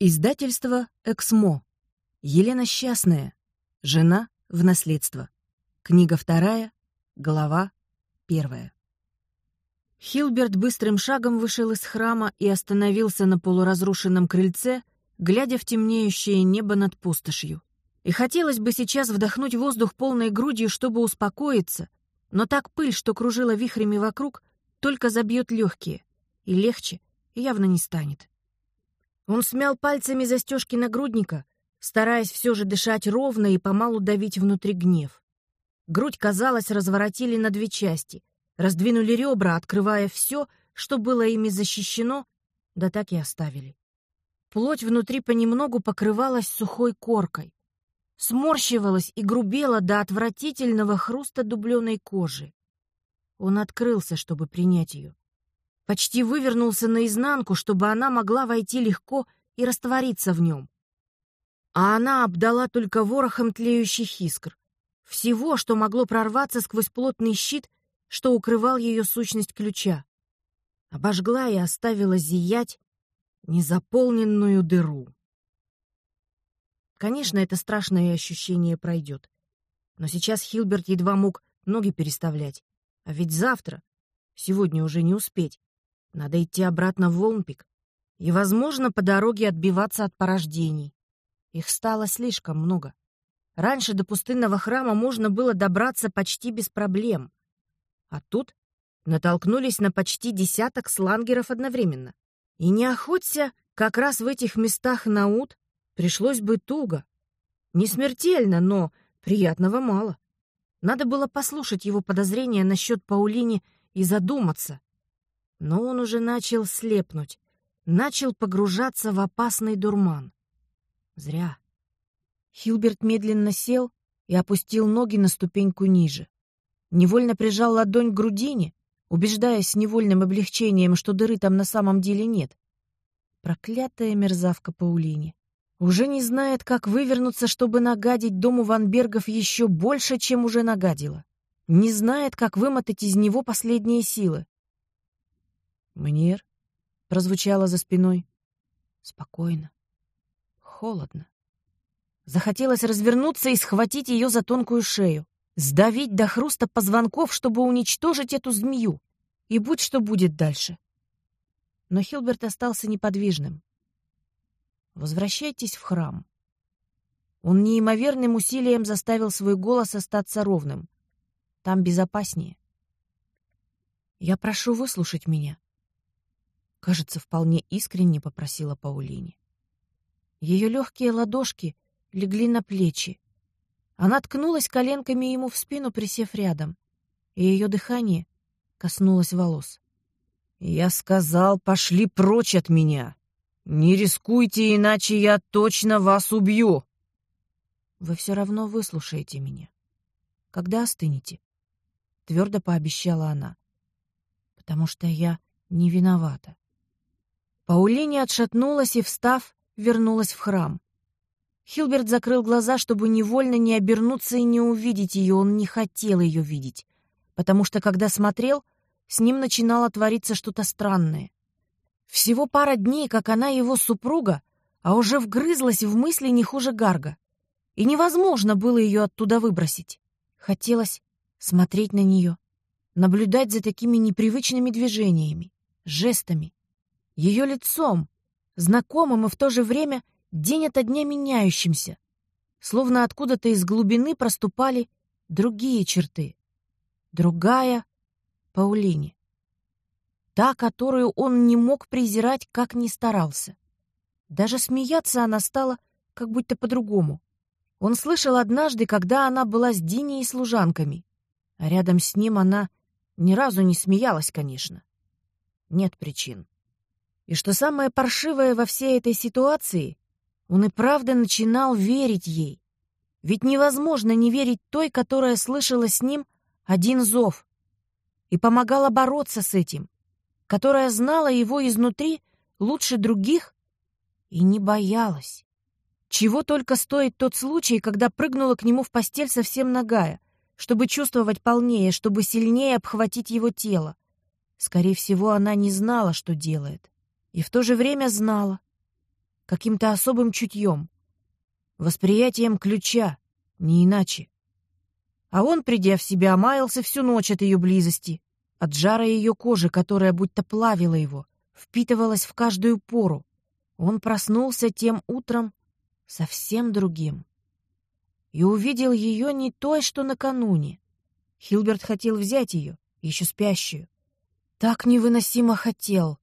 Издательство «Эксмо». Елена Счастная. Жена в наследство. Книга вторая, глава первая. Хилберт быстрым шагом вышел из храма и остановился на полуразрушенном крыльце, глядя в темнеющее небо над пустошью. И хотелось бы сейчас вдохнуть воздух полной грудью, чтобы успокоиться, но так пыль, что кружила вихрями вокруг, только забьет легкие, и легче явно не станет. Он смял пальцами застежки нагрудника, стараясь все же дышать ровно и помалу давить внутри гнев. Грудь, казалось, разворотили на две части, раздвинули ребра, открывая все, что было ими защищено, да так и оставили. Плоть внутри понемногу покрывалась сухой коркой, сморщивалась и грубела до отвратительного хруста дубленой кожи. Он открылся, чтобы принять ее почти вывернулся наизнанку, чтобы она могла войти легко и раствориться в нем. А она обдала только ворохом тлеющих искр. Всего, что могло прорваться сквозь плотный щит, что укрывал ее сущность ключа. Обожгла и оставила зиять незаполненную дыру. Конечно, это страшное ощущение пройдет. Но сейчас Хилберт едва мог ноги переставлять. А ведь завтра, сегодня уже не успеть. Надо идти обратно в Волнпик и, возможно, по дороге отбиваться от порождений. Их стало слишком много. Раньше до пустынного храма можно было добраться почти без проблем. А тут натолкнулись на почти десяток слангеров одновременно. И не охоться как раз в этих местах на ут пришлось бы туго. Не смертельно, но приятного мало. Надо было послушать его подозрения насчет Паулини и задуматься, но он уже начал слепнуть, начал погружаться в опасный дурман. Зря. Хилберт медленно сел и опустил ноги на ступеньку ниже. Невольно прижал ладонь к грудине, убеждаясь с невольным облегчением, что дыры там на самом деле нет. Проклятая мерзавка Паулини. Уже не знает, как вывернуться, чтобы нагадить дому Ванбергов еще больше, чем уже нагадила. Не знает, как вымотать из него последние силы. «Мнер?» — прозвучало за спиной. Спокойно. Холодно. Захотелось развернуться и схватить ее за тонкую шею, сдавить до хруста позвонков, чтобы уничтожить эту змею. И будь что будет дальше. Но Хилберт остался неподвижным. «Возвращайтесь в храм». Он неимоверным усилием заставил свой голос остаться ровным. Там безопаснее. «Я прошу выслушать меня. Кажется, вполне искренне попросила Паулине. Ее легкие ладошки легли на плечи. Она ткнулась коленками ему в спину, присев рядом, и ее дыхание коснулось волос. «Я сказал, пошли прочь от меня! Не рискуйте, иначе я точно вас убью!» «Вы все равно выслушаете меня. Когда остынете?» — твердо пообещала она. «Потому что я не виновата. Паулине отшатнулась и, встав, вернулась в храм. Хилберт закрыл глаза, чтобы невольно не обернуться и не увидеть ее. Он не хотел ее видеть, потому что, когда смотрел, с ним начинало твориться что-то странное. Всего пара дней, как она его супруга, а уже вгрызлась в мысли не хуже Гарга. И невозможно было ее оттуда выбросить. Хотелось смотреть на нее, наблюдать за такими непривычными движениями, жестами, ее лицом, знакомым и в то же время день ото дня меняющимся, словно откуда-то из глубины проступали другие черты. Другая — Паулине. Та, которую он не мог презирать, как ни старался. Даже смеяться она стала как будто по-другому. Он слышал однажды, когда она была с Диней и служанками, а рядом с ним она ни разу не смеялась, конечно. Нет причин. И что самое паршивое во всей этой ситуации, он и правда начинал верить ей. Ведь невозможно не верить той, которая слышала с ним один зов и помогала бороться с этим, которая знала его изнутри лучше других и не боялась. Чего только стоит тот случай, когда прыгнула к нему в постель совсем нагая, чтобы чувствовать полнее, чтобы сильнее обхватить его тело. Скорее всего, она не знала, что делает и в то же время знала. каким-то особым чутьем, восприятием ключа, не иначе. А он, придя в себя, маялся всю ночь от ее близости, от жара ее кожи, которая будто плавила его, впитывалась в каждую пору. Он проснулся тем утром совсем другим. И увидел ее не той, что накануне. Хилберт хотел взять ее, еще спящую. Так невыносимо хотел.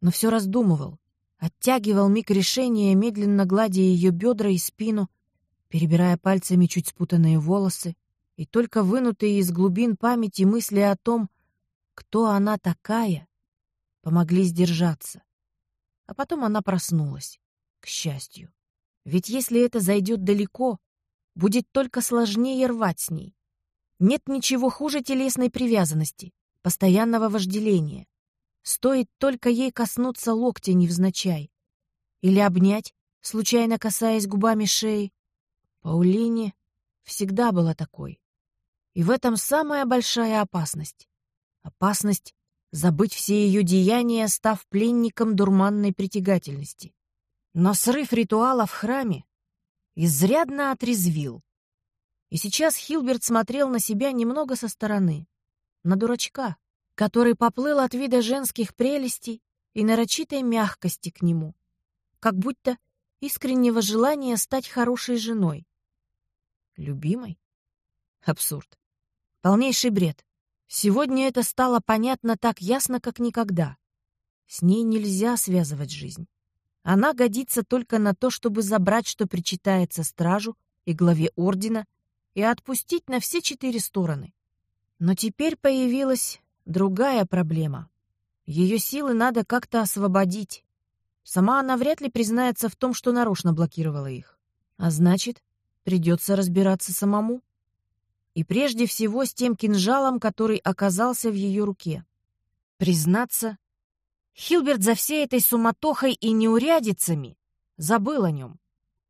Но все раздумывал, оттягивал миг решения, медленно гладя ее бедра и спину, перебирая пальцами чуть спутанные волосы, и только вынутые из глубин памяти мысли о том, кто она такая, помогли сдержаться. А потом она проснулась, к счастью. Ведь если это зайдет далеко, будет только сложнее рвать с ней. Нет ничего хуже телесной привязанности, постоянного вожделения. Стоит только ей коснуться локтя невзначай. Или обнять, случайно касаясь губами шеи. Паулине всегда была такой. И в этом самая большая опасность. Опасность забыть все ее деяния, став пленником дурманной притягательности. Но срыв ритуала в храме изрядно отрезвил. И сейчас Хилберт смотрел на себя немного со стороны, на дурачка, который поплыл от вида женских прелестей и нарочитой мягкости к нему, как будто искреннего желания стать хорошей женой. Любимой? Абсурд. Полнейший бред. Сегодня это стало понятно так ясно, как никогда. С ней нельзя связывать жизнь. Она годится только на то, чтобы забрать, что причитается стражу и главе ордена, и отпустить на все четыре стороны. Но теперь появилась другая проблема. Ее силы надо как-то освободить. Сама она вряд ли признается в том, что нарочно блокировала их. А значит, придется разбираться самому. И прежде всего с тем кинжалом, который оказался в ее руке. Признаться, Хилберт за всей этой суматохой и неурядицами забыл о нем,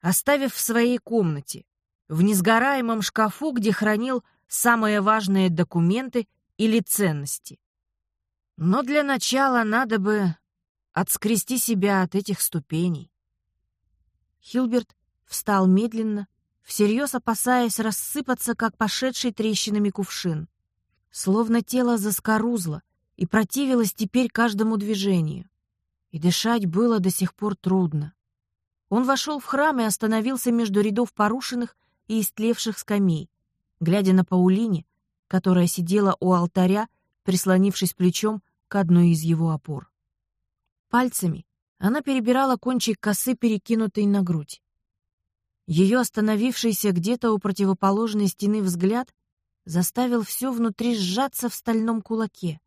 оставив в своей комнате, в несгораемом шкафу, где хранил самые важные документы или ценности. Но для начала надо бы отскрести себя от этих ступеней. Хилберт встал медленно, всерьез опасаясь рассыпаться, как пошедший трещинами кувшин. Словно тело заскорузло и противилось теперь каждому движению. И дышать было до сих пор трудно. Он вошел в храм и остановился между рядов порушенных и истлевших скамей, глядя на Паулине, которая сидела у алтаря, прислонившись плечом к одной из его опор. Пальцами она перебирала кончик косы, перекинутой на грудь. Ее остановившийся где-то у противоположной стены взгляд заставил все внутри сжаться в стальном кулаке.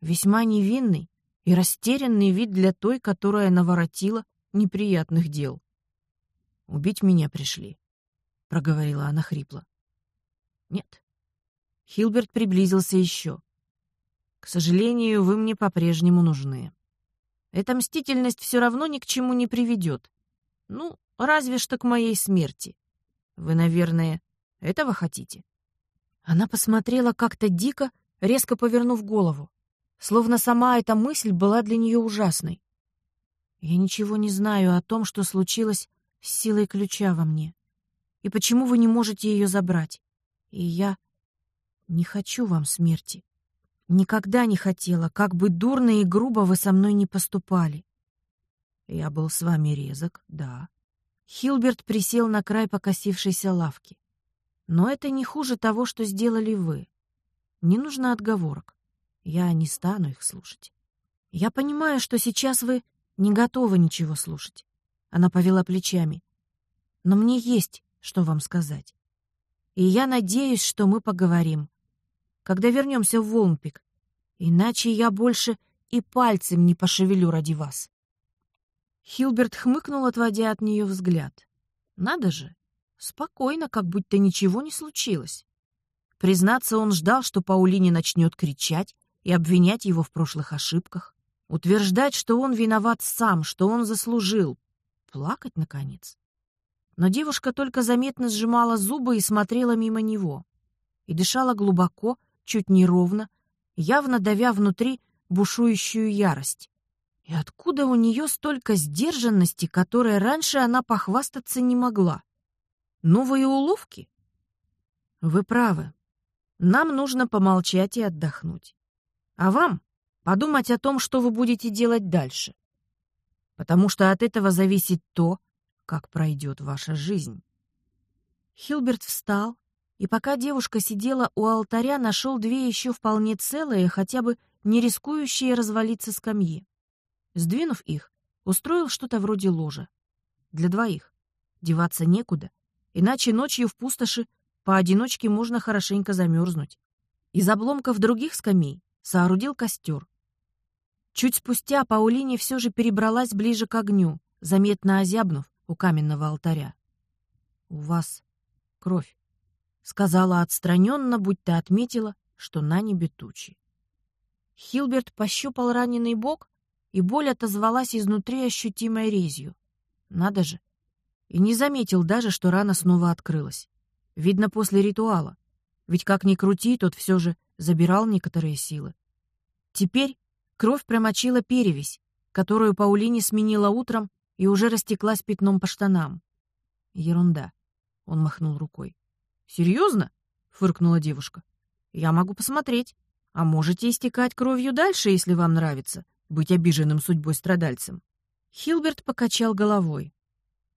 Весьма невинный и растерянный вид для той, которая наворотила неприятных дел. «Убить меня пришли», — проговорила она хрипло. «Нет, Хилберт приблизился еще. «К сожалению, вы мне по-прежнему нужны. Эта мстительность все равно ни к чему не приведет. Ну, разве что к моей смерти. Вы, наверное, этого хотите?» Она посмотрела как-то дико, резко повернув голову, словно сама эта мысль была для нее ужасной. «Я ничего не знаю о том, что случилось с силой ключа во мне, и почему вы не можете ее забрать. И я не хочу вам смерти. Никогда не хотела, как бы дурно и грубо вы со мной не поступали. Я был с вами резок, да. Хилберт присел на край покосившейся лавки. Но это не хуже того, что сделали вы. Не нужно отговорок. Я не стану их слушать. Я понимаю, что сейчас вы не готовы ничего слушать. Она повела плечами. Но мне есть, что вам сказать. И я надеюсь, что мы поговорим когда вернемся в Волнпик. Иначе я больше и пальцем не пошевелю ради вас. Хилберт хмыкнул, отводя от нее взгляд. Надо же, спокойно, как будто ничего не случилось. Признаться, он ждал, что Паулине начнет кричать и обвинять его в прошлых ошибках, утверждать, что он виноват сам, что он заслужил, плакать, наконец. Но девушка только заметно сжимала зубы и смотрела мимо него, и дышала глубоко, чуть неровно, явно давя внутри бушующую ярость. И откуда у нее столько сдержанности, которой раньше она похвастаться не могла? Новые уловки? Вы правы. Нам нужно помолчать и отдохнуть. А вам подумать о том, что вы будете делать дальше. Потому что от этого зависит то, как пройдет ваша жизнь. Хилберт встал, и пока девушка сидела у алтаря, нашел две еще вполне целые, хотя бы не рискующие развалиться скамьи. Сдвинув их, устроил что-то вроде ложа. Для двоих. Деваться некуда, иначе ночью в пустоши поодиночке можно хорошенько замерзнуть. Из обломков других скамей соорудил костер. Чуть спустя Паулине все же перебралась ближе к огню, заметно озябнув у каменного алтаря. «У вас кровь», — сказала отстраненно, будь то отметила, что на небе тучи. Хилберт пощупал раненый бок, и боль отозвалась изнутри ощутимой резью. Надо же! И не заметил даже, что рана снова открылась. Видно, после ритуала. Ведь как ни крути, тот все же забирал некоторые силы. Теперь кровь промочила перевязь, которую Паулине сменила утром и уже растеклась пятном по штанам. Ерунда. Он махнул рукой. «Серьезно?» — фыркнула девушка. «Я могу посмотреть. А можете истекать кровью дальше, если вам нравится быть обиженным судьбой страдальцем. Хилберт покачал головой.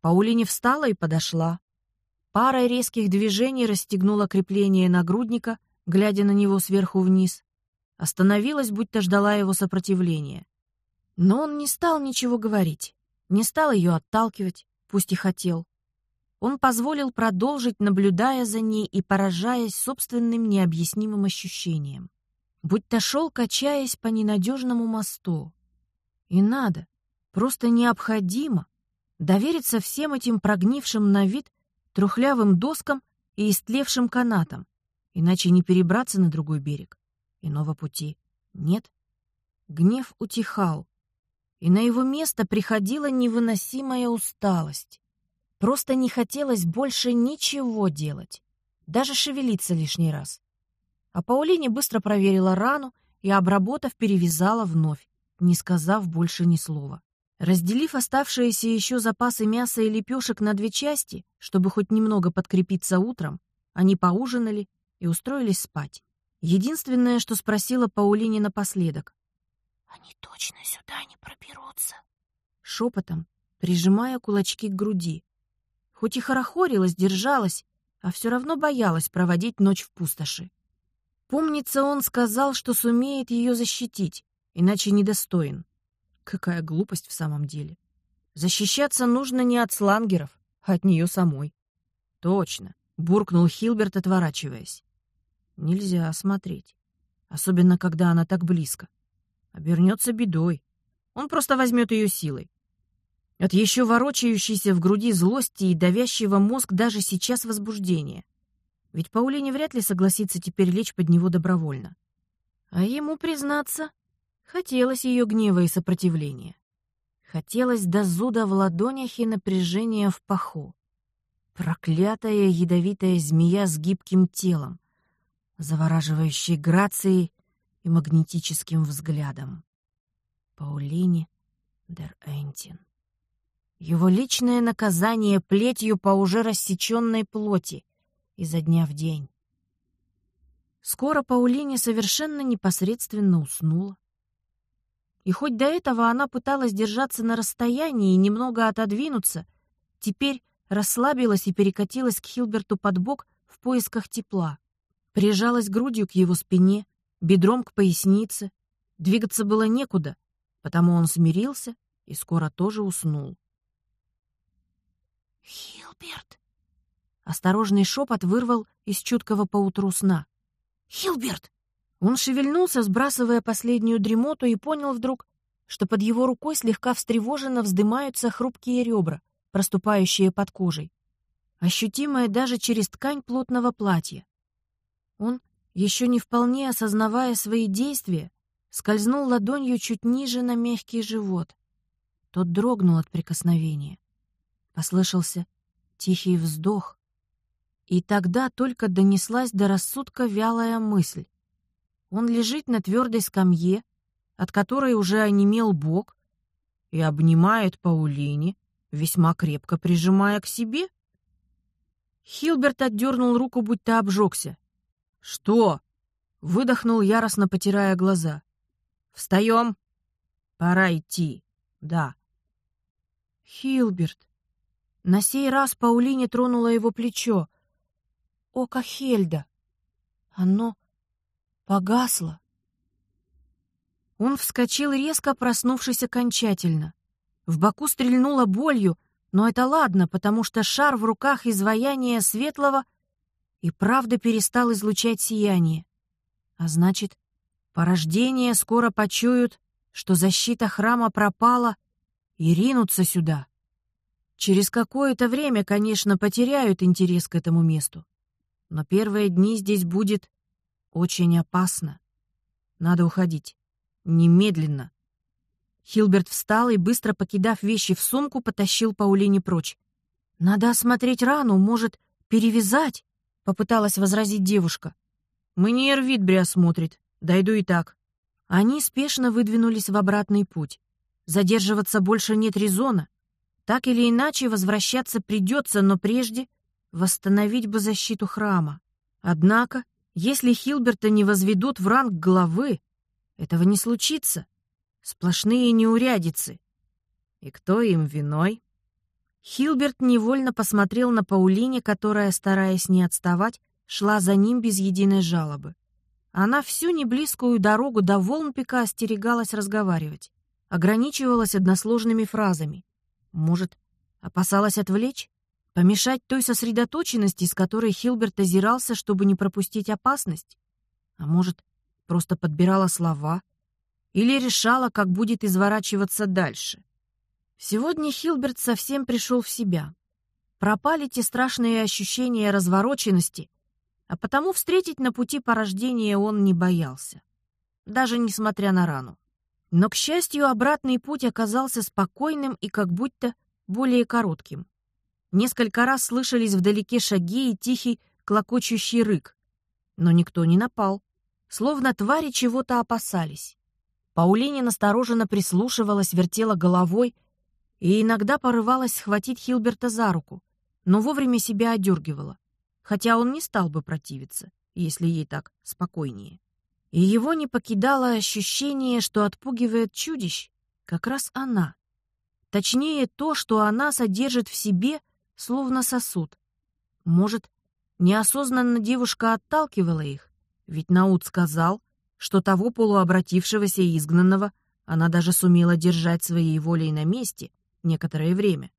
Паулине встала и подошла. Парой резких движений расстегнула крепление нагрудника, глядя на него сверху вниз. Остановилась, будто ждала его сопротивления. Но он не стал ничего говорить, не стал ее отталкивать, пусть и хотел. Он позволил продолжить, наблюдая за ней и поражаясь собственным необъяснимым ощущением будто шел, качаясь по ненадежному мосту. И надо, просто необходимо довериться всем этим прогнившим на вид трухлявым доскам и истлевшим канатам, иначе не перебраться на другой берег. Иного пути нет. Гнев утихал, и на его место приходила невыносимая усталость. Просто не хотелось больше ничего делать, даже шевелиться лишний раз. А Паулине быстро проверила рану и, обработав, перевязала вновь, не сказав больше ни слова. Разделив оставшиеся еще запасы мяса и лепешек на две части, чтобы хоть немного подкрепиться утром, они поужинали и устроились спать. Единственное, что спросила Паулине напоследок. «Они точно сюда не проберутся?» Шепотом, прижимая кулачки к груди. Хоть и хорохорилась, держалась, а все равно боялась проводить ночь в пустоши. Помнится, он сказал, что сумеет ее защитить, иначе недостоин. Какая глупость в самом деле. Защищаться нужно не от слангеров, а от нее самой. Точно, буркнул Хилберт, отворачиваясь. Нельзя смотреть, особенно когда она так близко. Обернется бедой. Он просто возьмет ее силой. От еще ворочающейся в груди злости и давящего мозг даже сейчас возбуждения. Ведь Паулине вряд ли согласится теперь лечь под него добровольно. А ему, признаться, хотелось ее гнева и сопротивления. Хотелось до зуда в ладонях и напряжения в паху. Проклятая ядовитая змея с гибким телом, завораживающей грацией и магнетическим взглядом. Паулине дер Энтин. Его личное наказание плетью по уже рассеченной плоти, изо дня в день. Скоро Паулине совершенно непосредственно уснула. И хоть до этого она пыталась держаться на расстоянии и немного отодвинуться, теперь расслабилась и перекатилась к Хилберту под бок в поисках тепла. Прижалась грудью к его спине, бедром к пояснице. Двигаться было некуда, потому он смирился и скоро тоже уснул. «Хилберт!» Осторожный шепот вырвал из чуткого поутру сна. «Хилберт!» Он шевельнулся, сбрасывая последнюю дремоту, и понял вдруг, что под его рукой слегка встревоженно вздымаются хрупкие ребра, проступающие под кожей, ощутимые даже через ткань плотного платья. Он, еще не вполне осознавая свои действия, скользнул ладонью чуть ниже на мягкий живот. Тот дрогнул от прикосновения. Послышался тихий вздох, и тогда только донеслась до рассудка вялая мысль. Он лежит на твердой скамье, от которой уже онемел бок, и обнимает Паулине, весьма крепко прижимая к себе. Хилберт отдернул руку, будто обжегся. «Что?» — выдохнул, яростно потирая глаза. «Встаем. Пора идти. Да». «Хилберт». На сей раз Паулине тронула его плечо. «Око Хельда. Оно погасло». Он вскочил резко, проснувшись окончательно. В боку стрельнуло болью, но это ладно, потому что шар в руках изваяния светлого и правда перестал излучать сияние. А значит, порождения скоро почуют, что защита храма пропала, и ринутся сюда. Через какое-то время, конечно, потеряют интерес к этому месту. Но первые дни здесь будет очень опасно. Надо уходить. Немедленно. Хилберт встал и, быстро покидав вещи в сумку, потащил Паулине прочь. «Надо осмотреть рану, может, перевязать?» — попыталась возразить девушка. «Мне Эрвитбри осмотрит. Дойду и так». Они спешно выдвинулись в обратный путь. Задерживаться больше нет резона. Так или иначе, возвращаться придется, но прежде восстановить бы защиту храма. Однако, если Хилберта не возведут в ранг главы, этого не случится. Сплошные неурядицы. И кто им виной? Хилберт невольно посмотрел на Паулине, которая, стараясь не отставать, шла за ним без единой жалобы. Она всю неблизкую дорогу до Волнпика остерегалась разговаривать, ограничивалась односложными фразами. Может, опасалась отвлечь? Помешать той сосредоточенности, с которой Хилберт озирался, чтобы не пропустить опасность? А может, просто подбирала слова, или решала, как будет изворачиваться дальше. Сегодня Хилберт совсем пришел в себя. Пропали те страшные ощущения развороченности, а потому встретить на пути порождения он не боялся, даже несмотря на рану. Но, к счастью, обратный путь оказался спокойным и как будто более коротким. Несколько раз слышались вдалеке шаги и тихий клокочущий рык, но никто не напал, словно твари чего-то опасались. Паулине настороженно прислушивалась, вертела головой и иногда порывалась схватить Хилберта за руку, но вовремя себя одергивала, хотя он не стал бы противиться, если ей так спокойнее. И его не покидало ощущение, что отпугивает чудищ как раз она. Точнее, то, что она содержит в себе, словно сосуд. Может, неосознанно девушка отталкивала их, ведь Науд сказал, что того полуобратившегося изгнанного она даже сумела держать своей волей на месте некоторое время.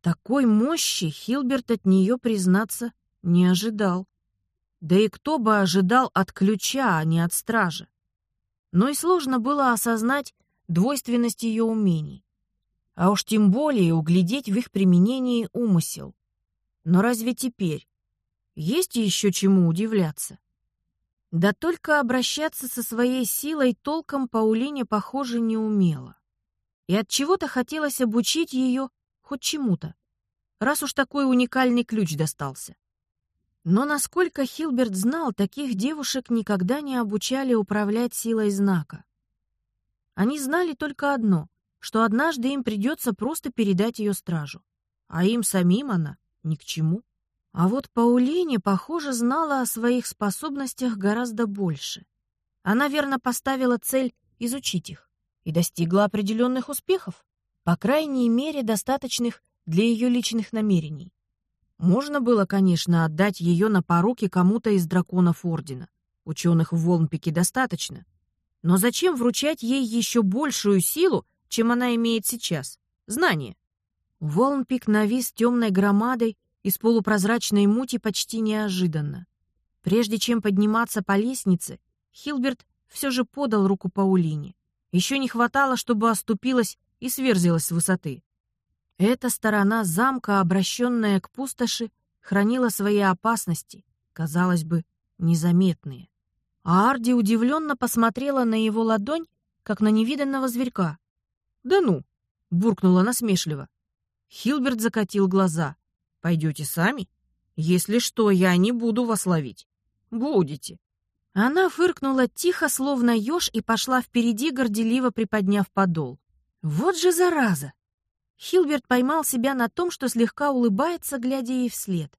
Такой мощи Хилберт от нее, признаться, не ожидал. Да и кто бы ожидал от ключа, а не от стража? Но и сложно было осознать двойственность ее умений. А уж тем более углядеть в их применении умысел. Но разве теперь есть еще чему удивляться? Да только обращаться со своей силой толком Паулине, похоже, не умела. И от чего-то хотелось обучить ее хоть чему-то, раз уж такой уникальный ключ достался. Но насколько Хилберт знал, таких девушек никогда не обучали управлять силой знака. Они знали только одно, что однажды им придется просто передать ее стражу, а им самим она ни к чему. А вот Паулине, похоже, знала о своих способностях гораздо больше. Она верно поставила цель изучить их и достигла определенных успехов, по крайней мере, достаточных для ее личных намерений. Можно было, конечно, отдать ее на поруки кому-то из драконов Ордена. Ученых в Волнпике достаточно. Но зачем вручать ей еще большую силу, чем она имеет сейчас? Знание. Волнпик навис темной громадой, из полупрозрачной мути почти неожиданно. Прежде чем подниматься по лестнице, Хилберт все же подал руку Паулине. Еще не хватало, чтобы оступилась и сверзилась с высоты. Эта сторона замка, обращенная к пустоши, хранила свои опасности, казалось бы, незаметные. А Арди удивленно посмотрела на его ладонь, как на невиданного зверька. «Да ну!» — буркнула насмешливо. Хилберт закатил глаза. Пойдете сами? Если что, я не буду вас ловить. Будете. Она фыркнула тихо, словно еж, и пошла впереди, горделиво приподняв подол. Вот же зараза! Хилберт поймал себя на том, что слегка улыбается, глядя ей вслед.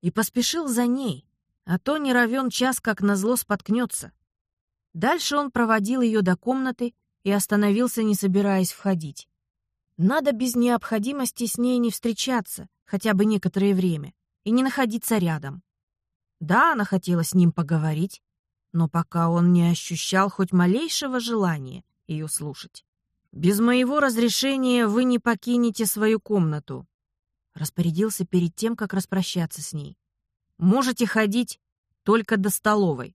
И поспешил за ней, а то не равен час, как назло споткнется. Дальше он проводил ее до комнаты и остановился, не собираясь входить. Надо без необходимости с ней не встречаться, хотя бы некоторое время, и не находиться рядом. Да, она хотела с ним поговорить, но пока он не ощущал хоть малейшего желания ее слушать. «Без моего разрешения вы не покинете свою комнату», распорядился перед тем, как распрощаться с ней. «Можете ходить только до столовой.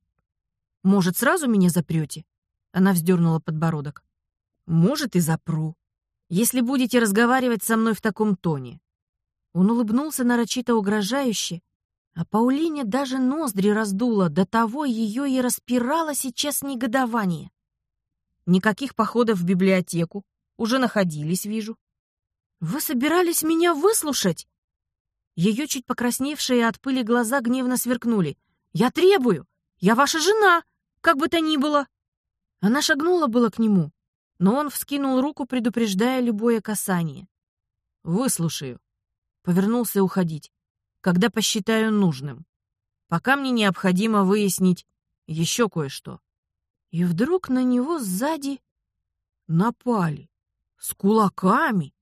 Может, сразу меня запрете?» Она вздернула подбородок. «Может, и запру, если будете разговаривать со мной в таком тоне». Он улыбнулся нарочито угрожающе, а Паулине даже ноздри раздуло, до того ее и распирало сейчас негодование. Никаких походов в библиотеку, уже находились, вижу. Вы собирались меня выслушать? Ее чуть покрасневшие от пыли глаза гневно сверкнули. Я требую! Я ваша жена! Как бы то ни было! Она шагнула было к нему, но он вскинул руку, предупреждая любое касание. «Выслушаю», — повернулся уходить когда посчитаю нужным. Пока мне необходимо выяснить еще кое-что. И вдруг на него сзади напали. С кулаками.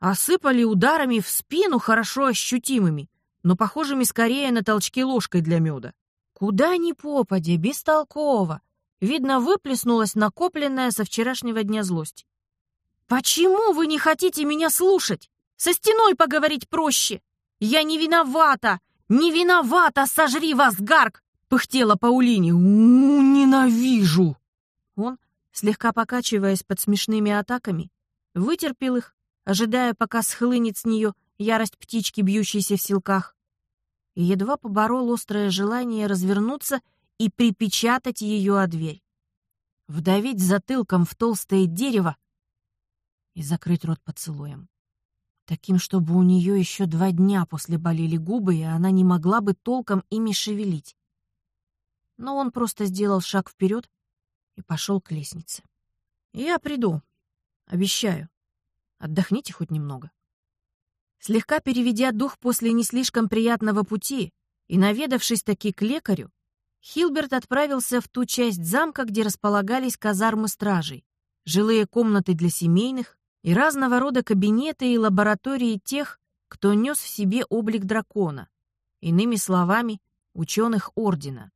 Осыпали ударами в спину хорошо ощутимыми, но похожими скорее на толчки ложкой для меда. Куда ни попадя, бестолково. Видно, выплеснулась накопленная со вчерашнего дня злость. «Почему вы не хотите меня слушать? Со стеной поговорить проще!» Я не виновата! Не виновата! Сожри вас, Гарк!» — пыхтела Паулине. «У, ненавижу!» Он, слегка покачиваясь под смешными атаками, вытерпел их, ожидая, пока схлынет с нее ярость птички, бьющейся в силках, и едва поборол острое желание развернуться и припечатать ее о дверь, вдавить затылком в толстое дерево и закрыть рот поцелуем таким, чтобы у нее еще два дня после болели губы, и она не могла бы толком ими шевелить. Но он просто сделал шаг вперед и пошел к лестнице. «Я приду. Обещаю. Отдохните хоть немного». Слегка переведя дух после не слишком приятного пути и наведавшись таки к лекарю, Хилберт отправился в ту часть замка, где располагались казармы стражей, жилые комнаты для семейных, и разного рода кабинеты и лаборатории тех, кто нес в себе облик дракона, иными словами, ученых Ордена.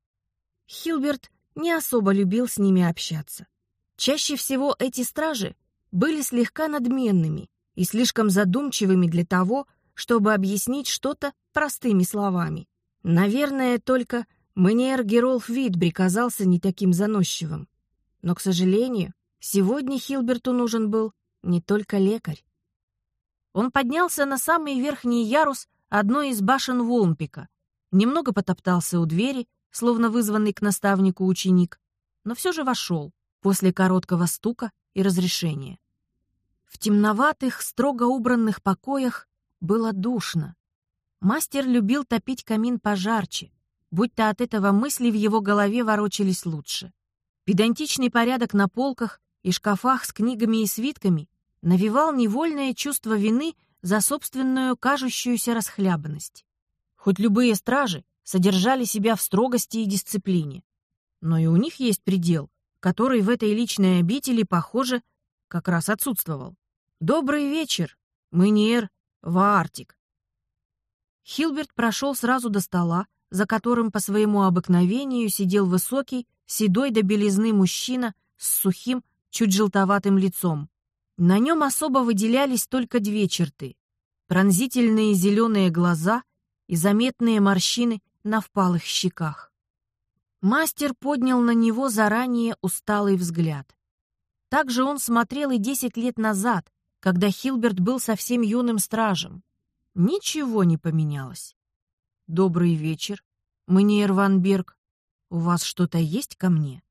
Хилберт не особо любил с ними общаться. Чаще всего эти стражи были слегка надменными и слишком задумчивыми для того, чтобы объяснить что-то простыми словами. Наверное, только Мнер Геролф Витбри казался не таким заносчивым. Но, к сожалению, сегодня Хилберту нужен был не только лекарь. Он поднялся на самый верхний ярус одной из башен Волмпика, немного потоптался у двери, словно вызванный к наставнику ученик, но все же вошел после короткого стука и разрешения. В темноватых, строго убранных покоях было душно. Мастер любил топить камин пожарче, будь-то от этого мысли в его голове ворочались лучше. Педантичный порядок на полках и шкафах с книгами и свитками навевал невольное чувство вины за собственную кажущуюся расхлябанность. Хоть любые стражи содержали себя в строгости и дисциплине, но и у них есть предел, который в этой личной обители, похоже, как раз отсутствовал. «Добрый вечер, Мэниер Ваартик». Хилберт прошел сразу до стола, за которым по своему обыкновению сидел высокий, седой до белизны мужчина с сухим, чуть желтоватым лицом. На нем особо выделялись только две черты — пронзительные зеленые глаза и заметные морщины на впалых щеках. Мастер поднял на него заранее усталый взгляд. Так же он смотрел и десять лет назад, когда Хилберт был совсем юным стражем. Ничего не поменялось. «Добрый вечер, Маниер Ванберг. У вас что-то есть ко мне?»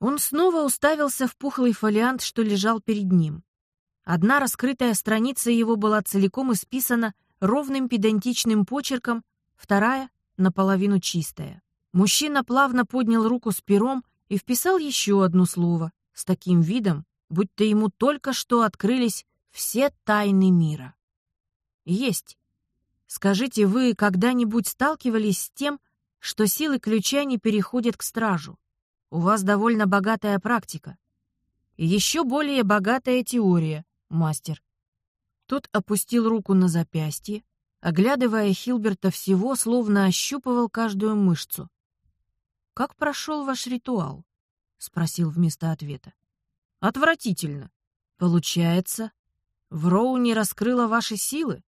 Он снова уставился в пухлый фолиант, что лежал перед ним. Одна раскрытая страница его была целиком исписана ровным педантичным почерком, вторая — наполовину чистая. Мужчина плавно поднял руку с пером и вписал еще одно слово, с таким видом, будто ему только что открылись все тайны мира. Есть. Скажите, вы когда-нибудь сталкивались с тем, что силы ключа не переходят к стражу? У вас довольно богатая практика. Еще более богатая теория, мастер. Тот опустил руку на запястье, оглядывая Хилберта всего, словно ощупывал каждую мышцу. «Как прошел ваш ритуал?» — спросил вместо ответа. «Отвратительно. Получается, Вроу не раскрыла ваши силы?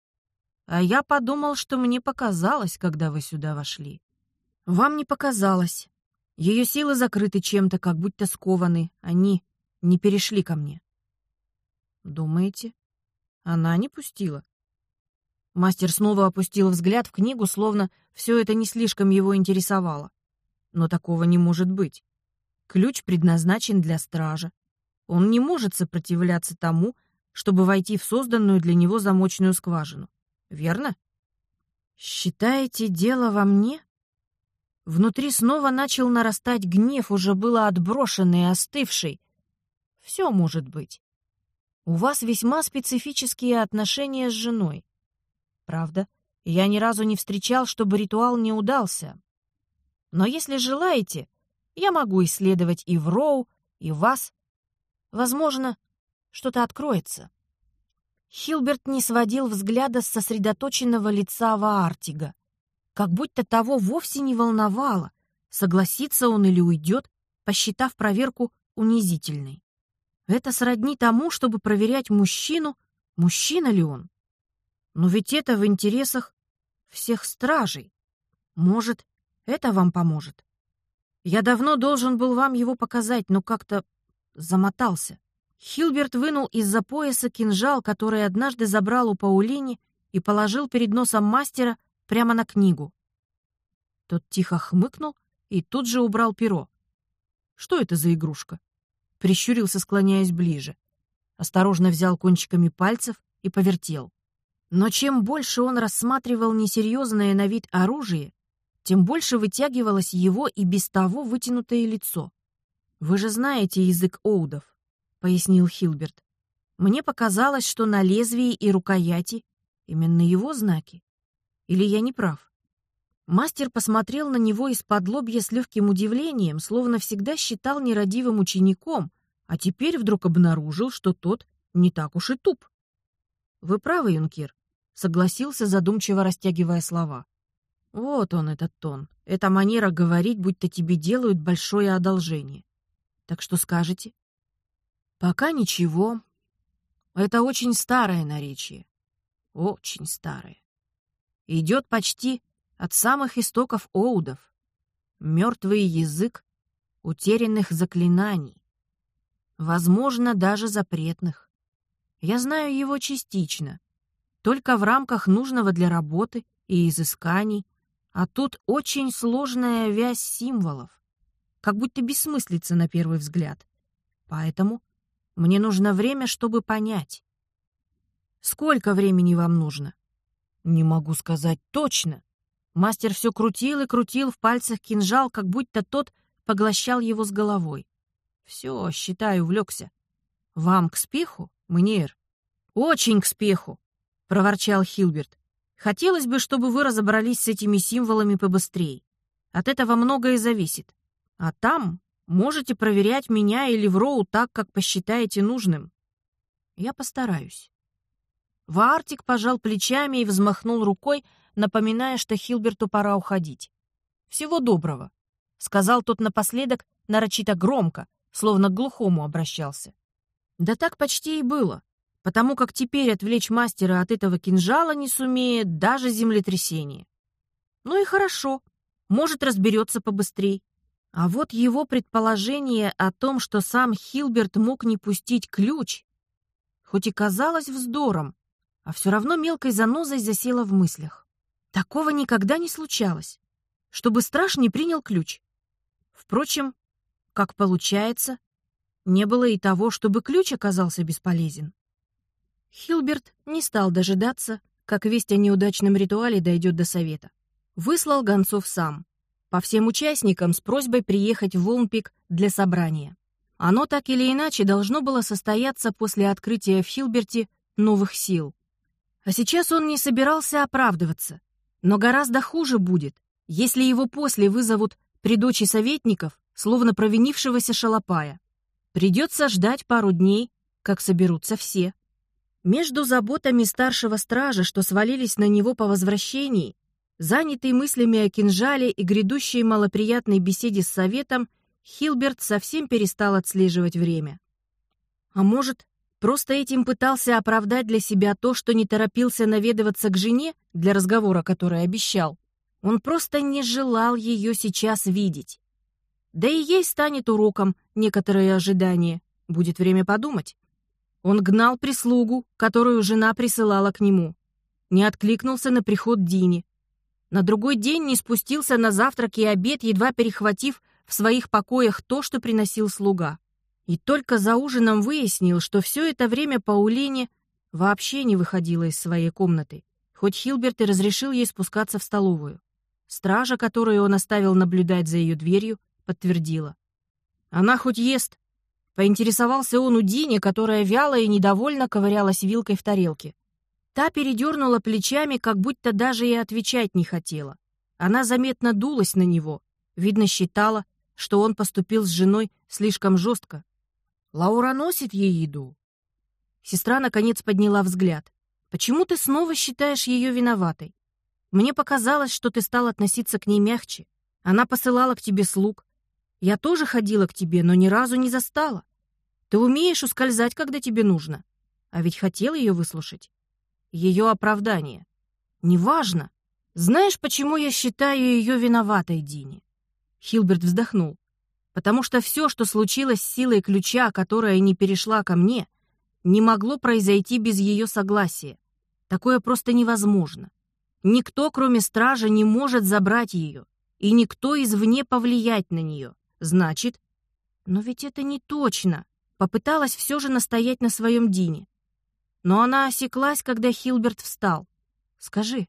А я подумал, что мне показалось, когда вы сюда вошли». «Вам не показалось. Ее силы закрыты чем-то, как будто скованы. Они не перешли ко мне». «Думаете?» Она не пустила. Мастер снова опустил взгляд в книгу, словно все это не слишком его интересовало. Но такого не может быть. Ключ предназначен для стража. Он не может сопротивляться тому, чтобы войти в созданную для него замочную скважину. Верно? Считаете, дело во мне? Внутри снова начал нарастать гнев, уже было отброшенный и остывший. Все может быть. У вас весьма специфические отношения с женой. Правда, я ни разу не встречал, чтобы ритуал не удался. Но если желаете, я могу исследовать и Вроу, и вас. Возможно, что-то откроется. Хилберт не сводил взгляда с сосредоточенного лица Ваартига, как будто того вовсе не волновало, согласится он или уйдет, посчитав проверку унизительной. Это сродни тому, чтобы проверять мужчину, мужчина ли он. Но ведь это в интересах всех стражей. Может, это вам поможет. Я давно должен был вам его показать, но как-то замотался. Хилберт вынул из-за пояса кинжал, который однажды забрал у Паулини и положил перед носом мастера прямо на книгу. Тот тихо хмыкнул и тут же убрал перо. Что это за игрушка? прищурился, склоняясь ближе. Осторожно взял кончиками пальцев и повертел. Но чем больше он рассматривал несерьезное на вид оружие, тем больше вытягивалось его и без того вытянутое лицо. «Вы же знаете язык оудов», — пояснил Хилберт. «Мне показалось, что на лезвии и рукояти именно его знаки. Или я не прав?» Мастер посмотрел на него из-под лобья с легким удивлением, словно всегда считал нерадивым учеником, а теперь вдруг обнаружил, что тот не так уж и туп. «Вы правы, юнкер», — согласился, задумчиво растягивая слова. «Вот он, этот тон, эта манера говорить, будто тебе делают большое одолжение. Так что скажете?» «Пока ничего. Это очень старое наречие. Очень старое. Идет почти от самых истоков оудов, мертвый язык утерянных заклинаний, возможно, даже запретных. Я знаю его частично, только в рамках нужного для работы и изысканий, а тут очень сложная вязь символов, как будто бессмыслица на первый взгляд. Поэтому мне нужно время, чтобы понять. Сколько времени вам нужно? Не могу сказать точно. Мастер все крутил и крутил в пальцах кинжал, как будто тот поглощал его с головой. Все, считаю, увлекся. Вам к спеху, Мнеер? Очень к спеху, проворчал Хилберт. Хотелось бы, чтобы вы разобрались с этими символами побыстрее. От этого многое зависит. А там можете проверять меня или Вроу так, как посчитаете нужным. Я постараюсь. Вартик пожал плечами и взмахнул рукой, напоминая, что Хилберту пора уходить. «Всего доброго», — сказал тот напоследок нарочито громко, словно к глухому обращался. Да так почти и было, потому как теперь отвлечь мастера от этого кинжала не сумеет даже землетрясение. Ну и хорошо, может, разберется побыстрей. А вот его предположение о том, что сам Хилберт мог не пустить ключ, хоть и казалось вздором, а все равно мелкой занозой засело в мыслях. Такого никогда не случалось, чтобы страж не принял ключ. Впрочем, как получается, не было и того, чтобы ключ оказался бесполезен. Хилберт не стал дожидаться, как весть о неудачном ритуале дойдет до совета. Выслал гонцов сам, по всем участникам с просьбой приехать в Волнпик для собрания. Оно так или иначе должно было состояться после открытия в Хилберте новых сил. А сейчас он не собирался оправдываться. Но гораздо хуже будет, если его после вызовут при дочи советников, словно провинившегося шалопая. Придется ждать пару дней, как соберутся все. Между заботами старшего стража, что свалились на него по возвращении, занятый мыслями о кинжале и грядущей малоприятной беседе с советом, Хилберт совсем перестал отслеживать время. А может, просто этим пытался оправдать для себя то, что не торопился наведываться к жене для разговора, который обещал. Он просто не желал ее сейчас видеть. Да и ей станет уроком некоторые ожидания. Будет время подумать. Он гнал прислугу, которую жена присылала к нему. Не откликнулся на приход Дини. На другой день не спустился на завтрак и обед, едва перехватив в своих покоях то, что приносил слуга. И только за ужином выяснил, что все это время Паулине вообще не выходила из своей комнаты, хоть Хилберт и разрешил ей спускаться в столовую. Стража, которую он оставил наблюдать за ее дверью, подтвердила. «Она хоть ест?» Поинтересовался он у Дини, которая вяло и недовольно ковырялась вилкой в тарелке. Та передернула плечами, как будто даже и отвечать не хотела. Она заметно дулась на него. Видно, считала, что он поступил с женой слишком жестко. «Лаура носит ей еду?» Сестра, наконец, подняла взгляд. «Почему ты снова считаешь ее виноватой? Мне показалось, что ты стал относиться к ней мягче. Она посылала к тебе слуг. Я тоже ходила к тебе, но ни разу не застала. Ты умеешь ускользать, когда тебе нужно. А ведь хотел ее выслушать. Ее оправдание. Неважно. Знаешь, почему я считаю ее виноватой, Дини? Хилберт вздохнул. Потому что все, что случилось с силой ключа, которая не перешла ко мне, не могло произойти без ее согласия. Такое просто невозможно. Никто, кроме стража, не может забрать ее, и никто извне повлиять на нее. Значит, но ведь это не точно. Попыталась все же настоять на своем Дине. Но она осеклась, когда Хилберт встал. «Скажи,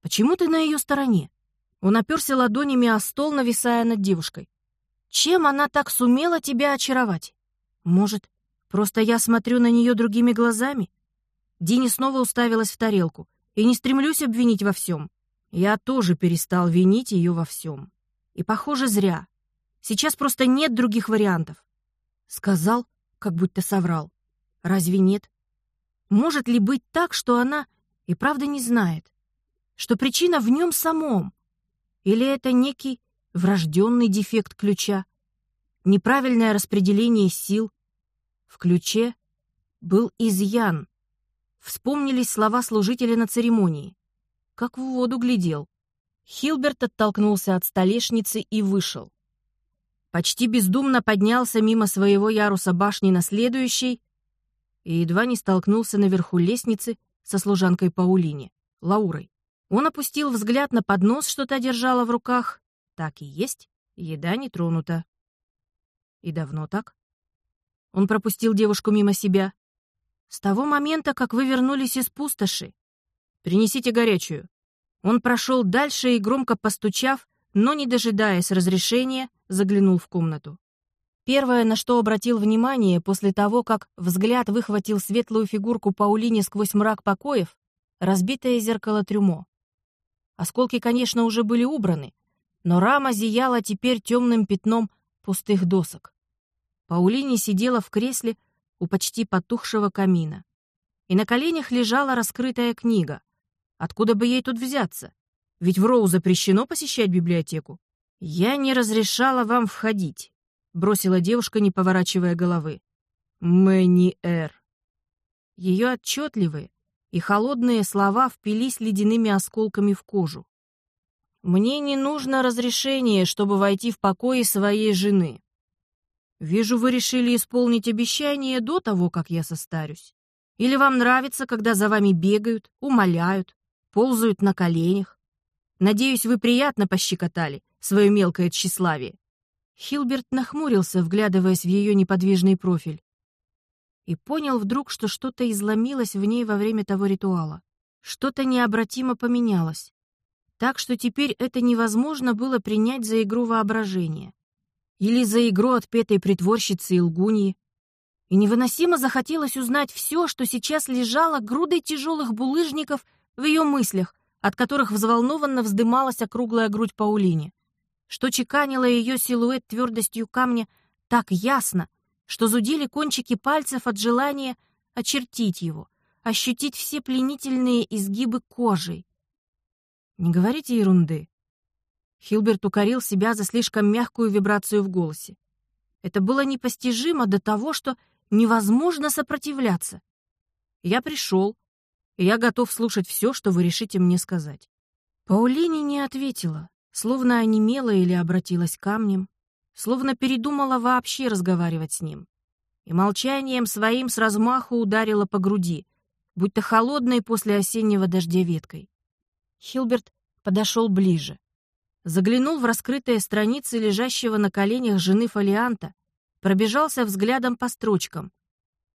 почему ты на ее стороне?» Он оперся ладонями о стол, нависая над девушкой. «Чем она так сумела тебя очаровать? Может, просто я смотрю на нее другими глазами?» Дини снова уставилась в тарелку. «И не стремлюсь обвинить во всем. Я тоже перестал винить ее во всем. И, похоже, зря. Сейчас просто нет других вариантов. Сказал, как будто соврал. Разве нет? Может ли быть так, что она и правда не знает? Что причина в нем самом? Или это некий врожденный дефект ключа? Неправильное распределение сил? В ключе был изъян. Вспомнились слова служителя на церемонии. Как в воду глядел. Хилберт оттолкнулся от столешницы и вышел почти бездумно поднялся мимо своего яруса башни на следующий и едва не столкнулся наверху лестницы со служанкой Паулине, Лаурой. Он опустил взгляд на поднос, что та держала в руках. Так и есть, еда не тронута. И давно так? Он пропустил девушку мимо себя. С того момента, как вы вернулись из пустоши. Принесите горячую. Он прошел дальше и, громко постучав, но, не дожидаясь разрешения, заглянул в комнату. Первое, на что обратил внимание после того, как взгляд выхватил светлую фигурку Паулине сквозь мрак покоев, разбитое зеркало трюмо. Осколки, конечно, уже были убраны, но рама зияла теперь темным пятном пустых досок. Паулине сидела в кресле у почти потухшего камина. И на коленях лежала раскрытая книга. Откуда бы ей тут взяться? Ведь в Роу запрещено посещать библиотеку. Я не разрешала вам входить, бросила девушка, не поворачивая головы. Мэнни Эр. Ее отчетливые и холодные слова впились ледяными осколками в кожу. Мне не нужно разрешение, чтобы войти в покои своей жены. Вижу, вы решили исполнить обещание до того, как я состарюсь. Или вам нравится, когда за вами бегают, умоляют, ползают на коленях? Надеюсь, вы приятно пощекотали свое мелкое тщеславие. Хилберт нахмурился, вглядываясь в ее неподвижный профиль. И понял вдруг, что что-то изломилось в ней во время того ритуала. Что-то необратимо поменялось. Так что теперь это невозможно было принять за игру воображения. или за игру отпетой притворщицы и лгуньи. И невыносимо захотелось узнать все, что сейчас лежало грудой тяжелых булыжников в ее мыслях, от которых взволнованно вздымалась округлая грудь Паулине, что чеканило ее силуэт твердостью камня так ясно, что зудили кончики пальцев от желания очертить его, ощутить все пленительные изгибы кожей. Не говорите ерунды. Хилберт укорил себя за слишком мягкую вибрацию в голосе. Это было непостижимо до того, что невозможно сопротивляться. Я пришел, и я готов слушать все, что вы решите мне сказать. Паулине не ответила, словно онемела или обратилась камнем, словно передумала вообще разговаривать с ним. И молчанием своим с размаху ударила по груди, будто холодной после осеннего дождя веткой. Хилберт подошел ближе. Заглянул в раскрытые страницы лежащего на коленях жены фолианта, пробежался взглядом по строчкам.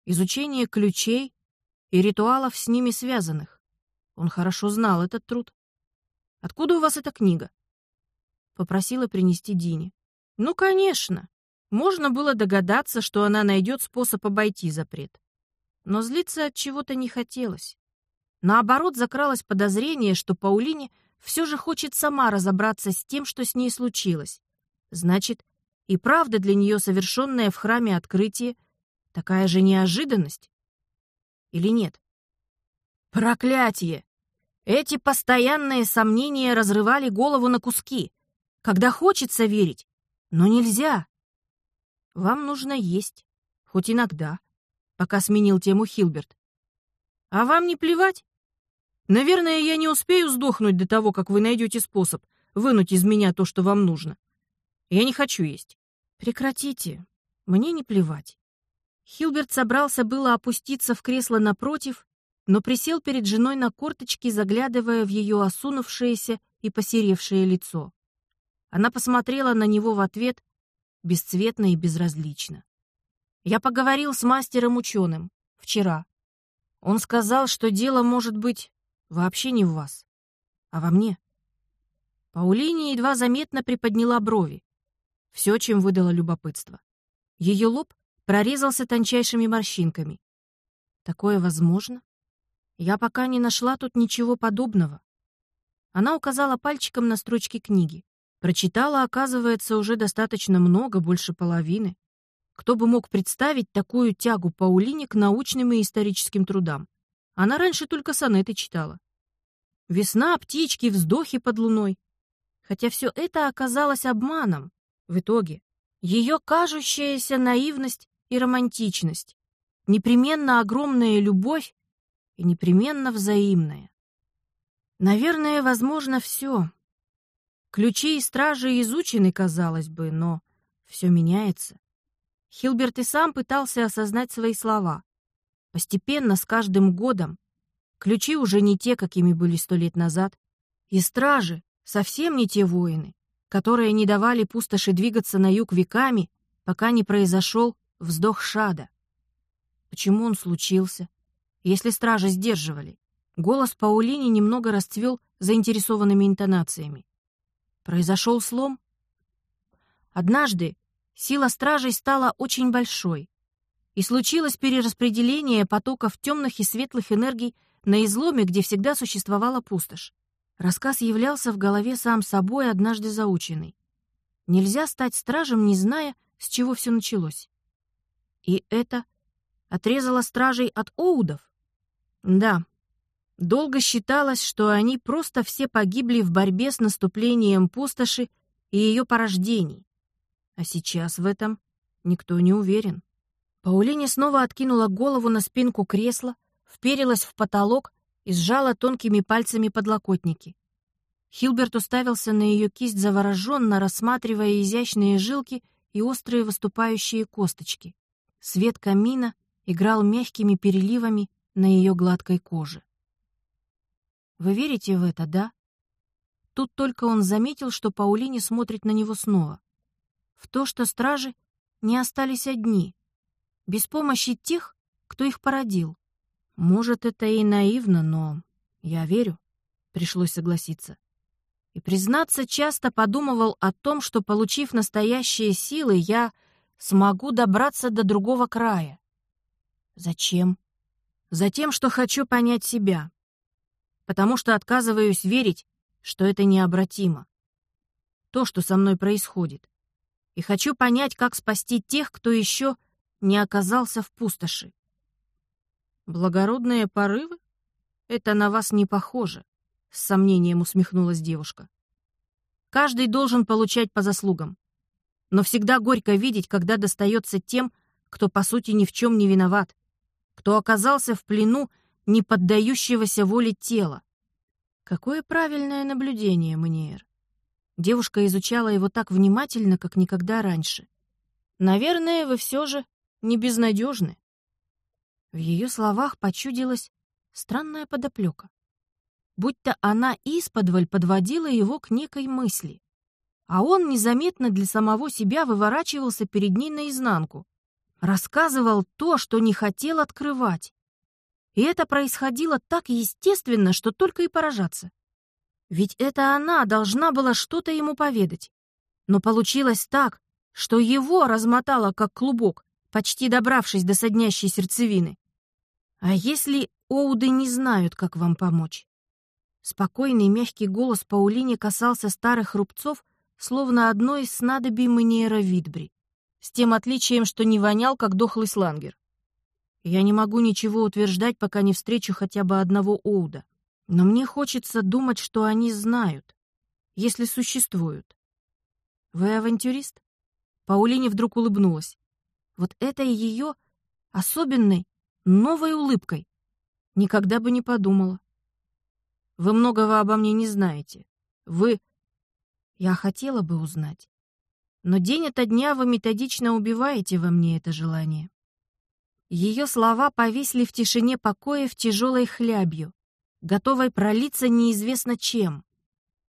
Изучение ключей и ритуалов с ними связанных. Он хорошо знал этот труд. «Откуда у вас эта книга?» Попросила принести Дине. «Ну, конечно. Можно было догадаться, что она найдет способ обойти запрет. Но злиться от чего-то не хотелось. Наоборот, закралось подозрение, что Паулине все же хочет сама разобраться с тем, что с ней случилось. Значит, и правда для нее совершенное в храме открытие такая же неожиданность? Или нет? Проклятие! Эти постоянные сомнения разрывали голову на куски. Когда хочется верить, но нельзя. Вам нужно есть, хоть иногда, пока сменил тему Хилберт. А вам не плевать? Наверное, я не успею сдохнуть до того, как вы найдете способ вынуть из меня то, что вам нужно. Я не хочу есть. Прекратите. Мне не плевать. Хилберт собрался было опуститься в кресло напротив, но присел перед женой на корточки, заглядывая в ее осунувшееся и посеревшее лицо. Она посмотрела на него в ответ бесцветно и безразлично. «Я поговорил с мастером-ученым вчера. Он сказал, что дело может быть Вообще не в вас, а во мне. Паулине едва заметно приподняла брови. Все, чем выдало любопытство. Ее лоб прорезался тончайшими морщинками. Такое возможно? Я пока не нашла тут ничего подобного. Она указала пальчиком на строчки книги. Прочитала, оказывается, уже достаточно много, больше половины. Кто бы мог представить такую тягу Паулине к научным и историческим трудам? Она раньше только сонеты читала. Весна, птички, вздохи под луной. Хотя все это оказалось обманом в итоге. Ее кажущаяся наивность и романтичность, непременно огромная любовь и непременно взаимная. Наверное, возможно, все. Ключи и стражи изучены, казалось бы, но все меняется. Хилберт и сам пытался осознать свои слова. Постепенно, с каждым годом, ключи уже не те, какими были сто лет назад, и стражи совсем не те воины, которые не давали пустоши двигаться на юг веками, пока не произошел вздох Шада. Почему он случился? Если стражи сдерживали? Голос Паулини немного расцвел заинтересованными интонациями. Произошел слом? Однажды сила стражей стала очень большой, и случилось перераспределение потоков темных и светлых энергий на изломе, где всегда существовала пустошь. Рассказ являлся в голове сам собой, однажды заученный. Нельзя стать стражем, не зная, с чего все началось. И это отрезало стражей от оудов? Да. Долго считалось, что они просто все погибли в борьбе с наступлением пустоши и ее порождений. А сейчас в этом никто не уверен. Паулине снова откинула голову на спинку кресла, вперилась в потолок и сжала тонкими пальцами подлокотники. Хилберт уставился на ее кисть завороженно, рассматривая изящные жилки и острые выступающие косточки. Свет камина играл мягкими переливами на ее гладкой коже. «Вы верите в это, да?» Тут только он заметил, что Паулине смотрит на него снова. В то, что стражи не остались одни без помощи тех, кто их породил. Может, это и наивно, но я верю, пришлось согласиться. И признаться, часто подумывал о том, что, получив настоящие силы, я смогу добраться до другого края. Зачем? Затем, что хочу понять себя. Потому что отказываюсь верить, что это необратимо. То, что со мной происходит. И хочу понять, как спасти тех, кто еще не оказался в пустоши. Благородные порывы? Это на вас не похоже, с сомнением усмехнулась девушка. Каждый должен получать по заслугам. Но всегда горько видеть, когда достается тем, кто по сути ни в чем не виноват, кто оказался в плену не поддающегося воле тела. Какое правильное наблюдение, Маниер. Девушка изучала его так внимательно, как никогда раньше. Наверное, вы все же не безнадежны. В ее словах почудилась странная подоплека. Будто она исподволь подводила его к некой мысли. А он незаметно для самого себя выворачивался перед ней наизнанку. Рассказывал то, что не хотел открывать. И это происходило так естественно, что только и поражаться. Ведь это она должна была что-то ему поведать. Но получилось так, что его размотало как клубок, почти добравшись до соднящей сердцевины. А если Оуды не знают, как вам помочь? Спокойный мягкий голос Паулине касался старых рубцов, словно одно из снадобий Маниера Витбри, с тем отличием, что не вонял, как дохлый слангер. Я не могу ничего утверждать, пока не встречу хотя бы одного Оуда. Но мне хочется думать, что они знают, если существуют. Вы авантюрист? Паулине вдруг улыбнулась. Вот это и ее особенной, новой улыбкой. Никогда бы не подумала. Вы многого обо мне не знаете. Вы... Я хотела бы узнать. Но день ото дня вы методично убиваете во мне это желание. Ее слова повисли в тишине покоя в тяжелой хлябью, готовой пролиться неизвестно чем.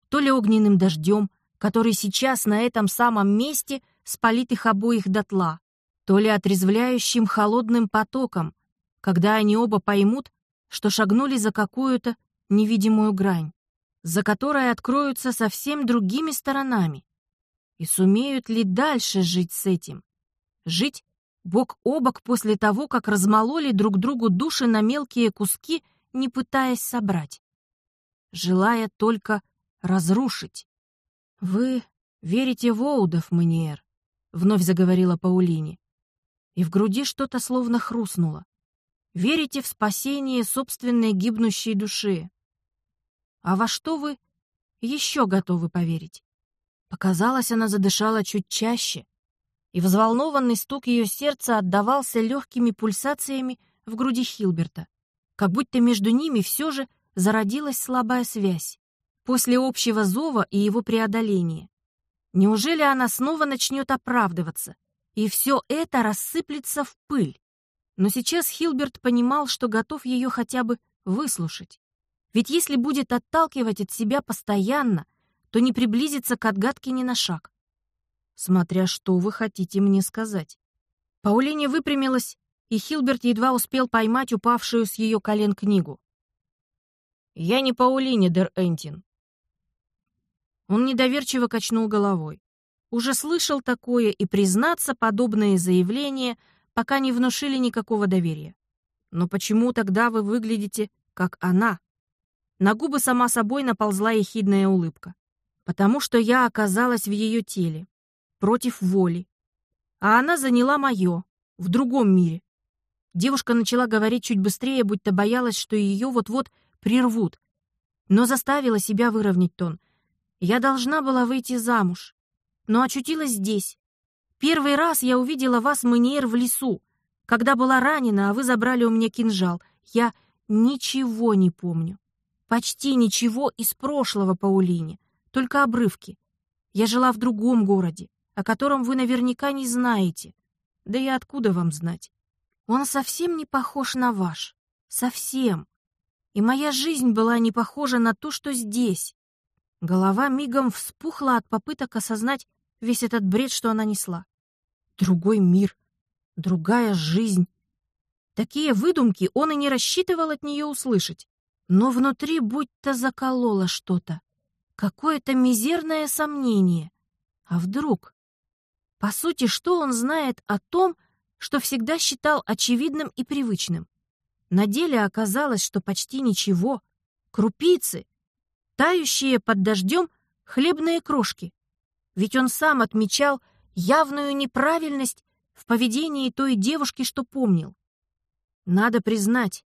То ли огненным дождем, который сейчас на этом самом месте спалит их обоих дотла, то ли отрезвляющим холодным потоком, когда они оба поймут, что шагнули за какую-то невидимую грань, за которой откроются совсем другими сторонами. И сумеют ли дальше жить с этим? Жить бок о бок после того, как размололи друг другу души на мелкие куски не пытаясь собрать, желая только разрушить. «Вы верите в Оудов, Маниер?» — вновь заговорила Паулине. И в груди что-то словно хрустнуло. «Верите в спасение собственной гибнущей души? А во что вы еще готовы поверить?» Показалось, она задышала чуть чаще, и взволнованный стук ее сердца отдавался легкими пульсациями в груди Хилберта как будто между ними все же зародилась слабая связь после общего зова и его преодоления. Неужели она снова начнет оправдываться, и все это рассыплется в пыль? Но сейчас Хилберт понимал, что готов ее хотя бы выслушать. Ведь если будет отталкивать от себя постоянно, то не приблизится к отгадке ни на шаг. Смотря что вы хотите мне сказать. Паулине выпрямилась и Хилберт едва успел поймать упавшую с ее колен книгу. «Я не Паулине, дер Энтин». Он недоверчиво качнул головой. Уже слышал такое, и, признаться, подобные заявления пока не внушили никакого доверия. Но почему тогда вы выглядите, как она? На губы сама собой наползла ехидная улыбка. Потому что я оказалась в ее теле, против воли. А она заняла мое, в другом мире. Девушка начала говорить чуть быстрее, будто боялась, что ее вот-вот прервут. Но заставила себя выровнять тон. Я должна была выйти замуж, но очутилась здесь. Первый раз я увидела вас, Маниер, в лесу, когда была ранена, а вы забрали у меня кинжал. Я ничего не помню. Почти ничего из прошлого Паулине, только обрывки. Я жила в другом городе, о котором вы наверняка не знаете. Да и откуда вам знать? Он совсем не похож на ваш. Совсем. И моя жизнь была не похожа на то, что здесь. Голова мигом вспухла от попыток осознать весь этот бред, что она несла. Другой мир, другая жизнь. Такие выдумки он и не рассчитывал от нее услышать. Но внутри будто закололо что-то. какое-то мизерное сомнение. А вдруг? По сути, что он знает о том, что всегда считал очевидным и привычным? На деле оказалось, что почти ничего. Крупицы, тающие под дождем хлебные крошки. Ведь он сам отмечал явную неправильность в поведении той девушки, что помнил. Надо признать,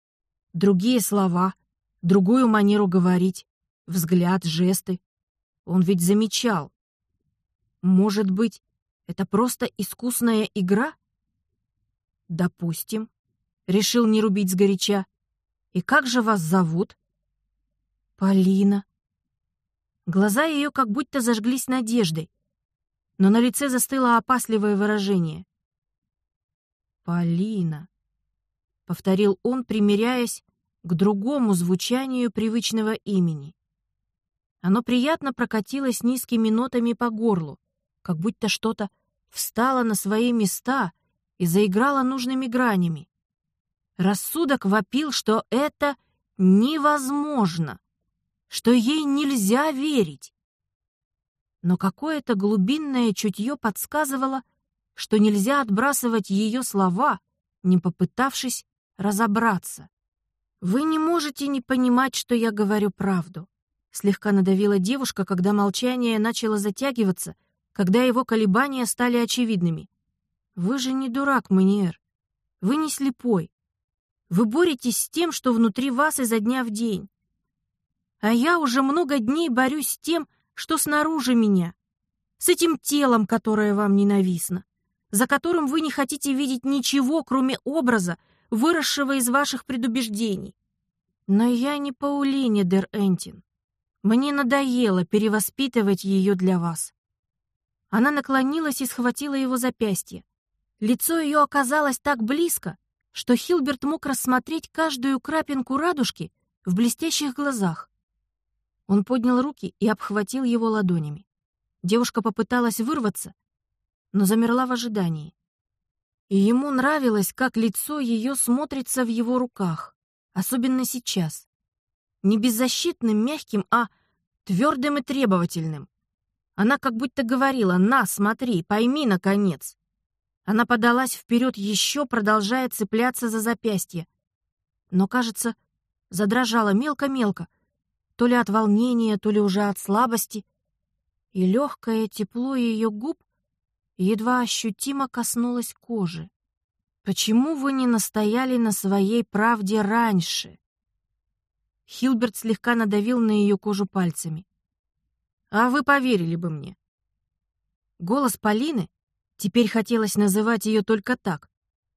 другие слова, другую манеру говорить, взгляд, жесты. Он ведь замечал. Может быть, это просто искусная игра? Допустим. Решил не рубить сгоряча. И как же вас зовут? Полина. Глаза ее как будто зажглись надеждой, но на лице застыло опасливое выражение. «Полина», — повторил он, примиряясь к другому звучанию привычного имени. Оно приятно прокатилось низкими нотами по горлу, как будто что-то встало на свои места и заиграло нужными гранями. Рассудок вопил, что это невозможно, что ей нельзя верить. Но какое-то глубинное чутье подсказывало, что нельзя отбрасывать ее слова, не попытавшись разобраться. «Вы не можете не понимать, что я говорю правду», слегка надавила девушка, когда молчание начало затягиваться, когда его колебания стали очевидными. «Вы же не дурак, Маниэр. Вы не слепой. Вы боретесь с тем, что внутри вас изо дня в день. А я уже много дней борюсь с тем, что снаружи меня, с этим телом, которое вам ненавистно, за которым вы не хотите видеть ничего, кроме образа, выросшего из ваших предубеждений. Но я не Паулине Дер Энтин. Мне надоело перевоспитывать ее для вас. Она наклонилась и схватила его запястье. Лицо ее оказалось так близко, что Хилберт мог рассмотреть каждую крапинку радужки в блестящих глазах. Он поднял руки и обхватил его ладонями. Девушка попыталась вырваться, но замерла в ожидании. И ему нравилось, как лицо ее смотрится в его руках, особенно сейчас. Не беззащитным, мягким, а твердым и требовательным. Она как будто говорила «На, смотри, пойми, наконец». Она подалась вперед еще, продолжая цепляться за запястье. Но, кажется, задрожала мелко-мелко, то ли от волнения, то ли уже от слабости, и легкое тепло ее губ едва ощутимо коснулась кожи. «Почему вы не настояли на своей правде раньше?» Хилберт слегка надавил на ее кожу пальцами. «А вы поверили бы мне». Голос Полины, теперь хотелось называть ее только так,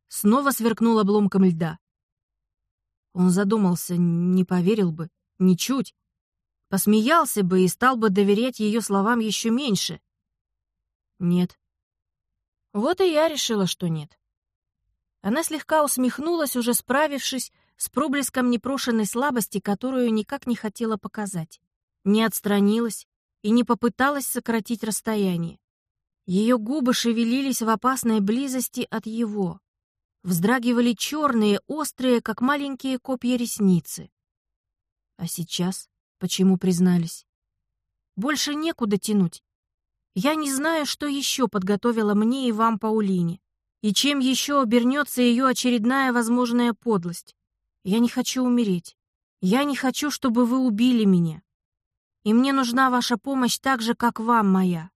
снова сверкнул обломком льда. Он задумался, не поверил бы, ничуть. Посмеялся бы и стал бы доверять ее словам еще меньше. Нет. Вот и я решила, что нет. Она слегка усмехнулась, уже справившись с проблеском непрошенной слабости, которую никак не хотела показать. Не отстранилась и не попыталась сократить расстояние. Ее губы шевелились в опасной близости от его. Вздрагивали черные, острые, как маленькие копья ресницы. А сейчас Почему признались? Больше некуда тянуть. Я не знаю, что еще подготовила мне и вам Паулине, и чем еще обернется ее очередная возможная подлость. Я не хочу умереть. Я не хочу, чтобы вы убили меня. И мне нужна ваша помощь так же, как вам моя.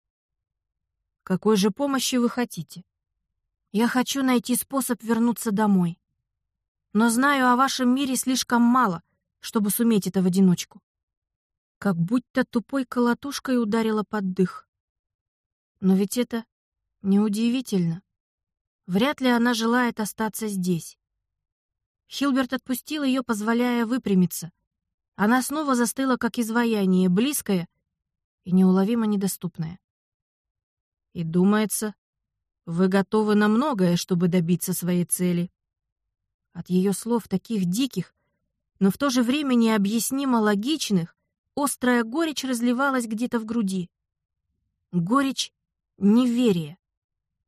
Какой же помощи вы хотите? Я хочу найти способ вернуться домой. Но знаю о вашем мире слишком мало, чтобы суметь это в одиночку как будто тупой колотушкой ударила под дых. Но ведь это неудивительно. Вряд ли она желает остаться здесь. Хилберт отпустил ее, позволяя выпрямиться. Она снова застыла, как изваяние, близкое и неуловимо недоступное. И думается, вы готовы на многое, чтобы добиться своей цели. От ее слов таких диких, но в то же время необъяснимо логичных, Острая горечь разливалась где-то в груди. Горечь неверия.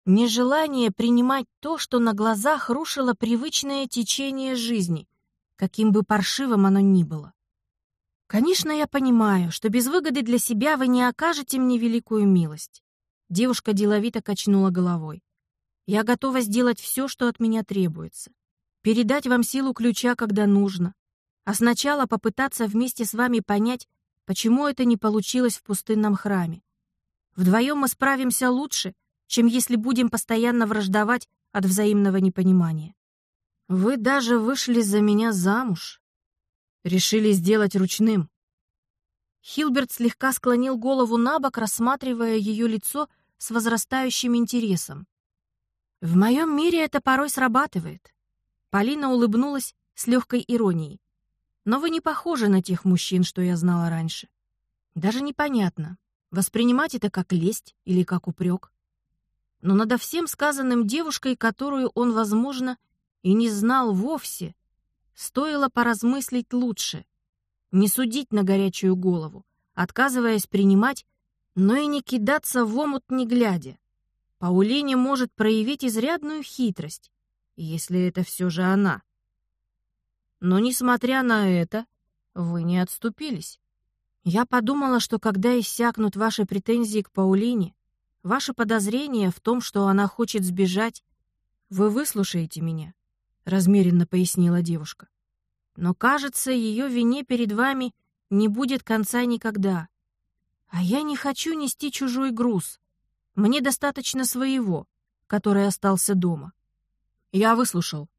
Нежелание принимать то, что на глазах рушило привычное течение жизни, каким бы паршивым оно ни было. Конечно, я понимаю, что без выгоды для себя вы не окажете мне великую милость. Девушка деловито качнула головой. Я готова сделать все, что от меня требуется. Передать вам силу ключа, когда нужно. А сначала попытаться вместе с вами понять, почему это не получилось в пустынном храме. Вдвоем мы справимся лучше, чем если будем постоянно враждовать от взаимного непонимания. Вы даже вышли за меня замуж. Решили сделать ручным. Хилберт слегка склонил голову на бок, рассматривая ее лицо с возрастающим интересом. В моем мире это порой срабатывает. Полина улыбнулась с легкой иронией. Но вы не похожи на тех мужчин, что я знала раньше. Даже непонятно, воспринимать это как лесть или как упрек. Но надо всем сказанным девушкой, которую он, возможно, и не знал вовсе, Стоило поразмыслить лучше. Не судить на горячую голову, отказываясь принимать, но и не кидаться в омут не глядя. Паулине может проявить изрядную хитрость, если это все же она. Но, несмотря на это, вы не отступились. Я подумала, что когда иссякнут ваши претензии к Паулине, ваши подозрения в том, что она хочет сбежать, вы выслушаете меня размеренно пояснила девушка. Но, кажется, ее вине перед вами не будет конца никогда. А я не хочу нести чужой груз. Мне достаточно своего, который остался дома. Я выслушал.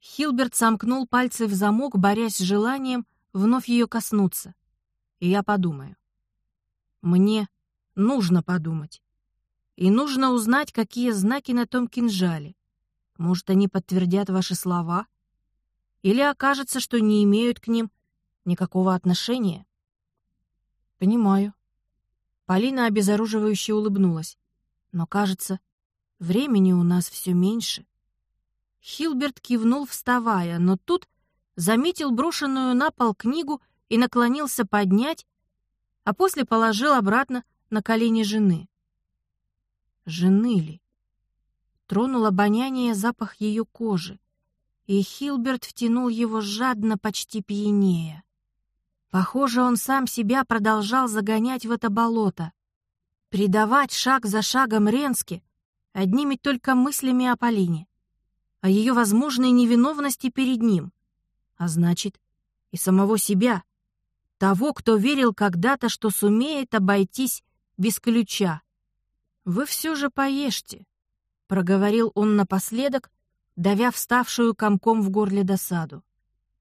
Хилберт сомкнул пальцы в замок, борясь с желанием вновь ее коснуться. И я подумаю. Мне нужно подумать. И нужно узнать, какие знаки на том кинжале. Может, они подтвердят ваши слова? Или окажется, что не имеют к ним никакого отношения? Понимаю. Полина обезоруживающе улыбнулась. Но, кажется, времени у нас все меньше. Хилберт кивнул, вставая, но тут заметил брошенную на пол книгу и наклонился поднять, а после положил обратно на колени жены. Жены ли? Тронул обоняние запах ее кожи, и Хилберт втянул его жадно, почти пьянее. Похоже, он сам себя продолжал загонять в это болото, предавать шаг за шагом Ренске одними только мыслями о Полине, о ее возможной невиновности перед ним, а значит, и самого себя, того, кто верил когда-то, что сумеет обойтись без ключа. Вы все же поешьте, проговорил он напоследок, давя вставшую комком в горле досаду.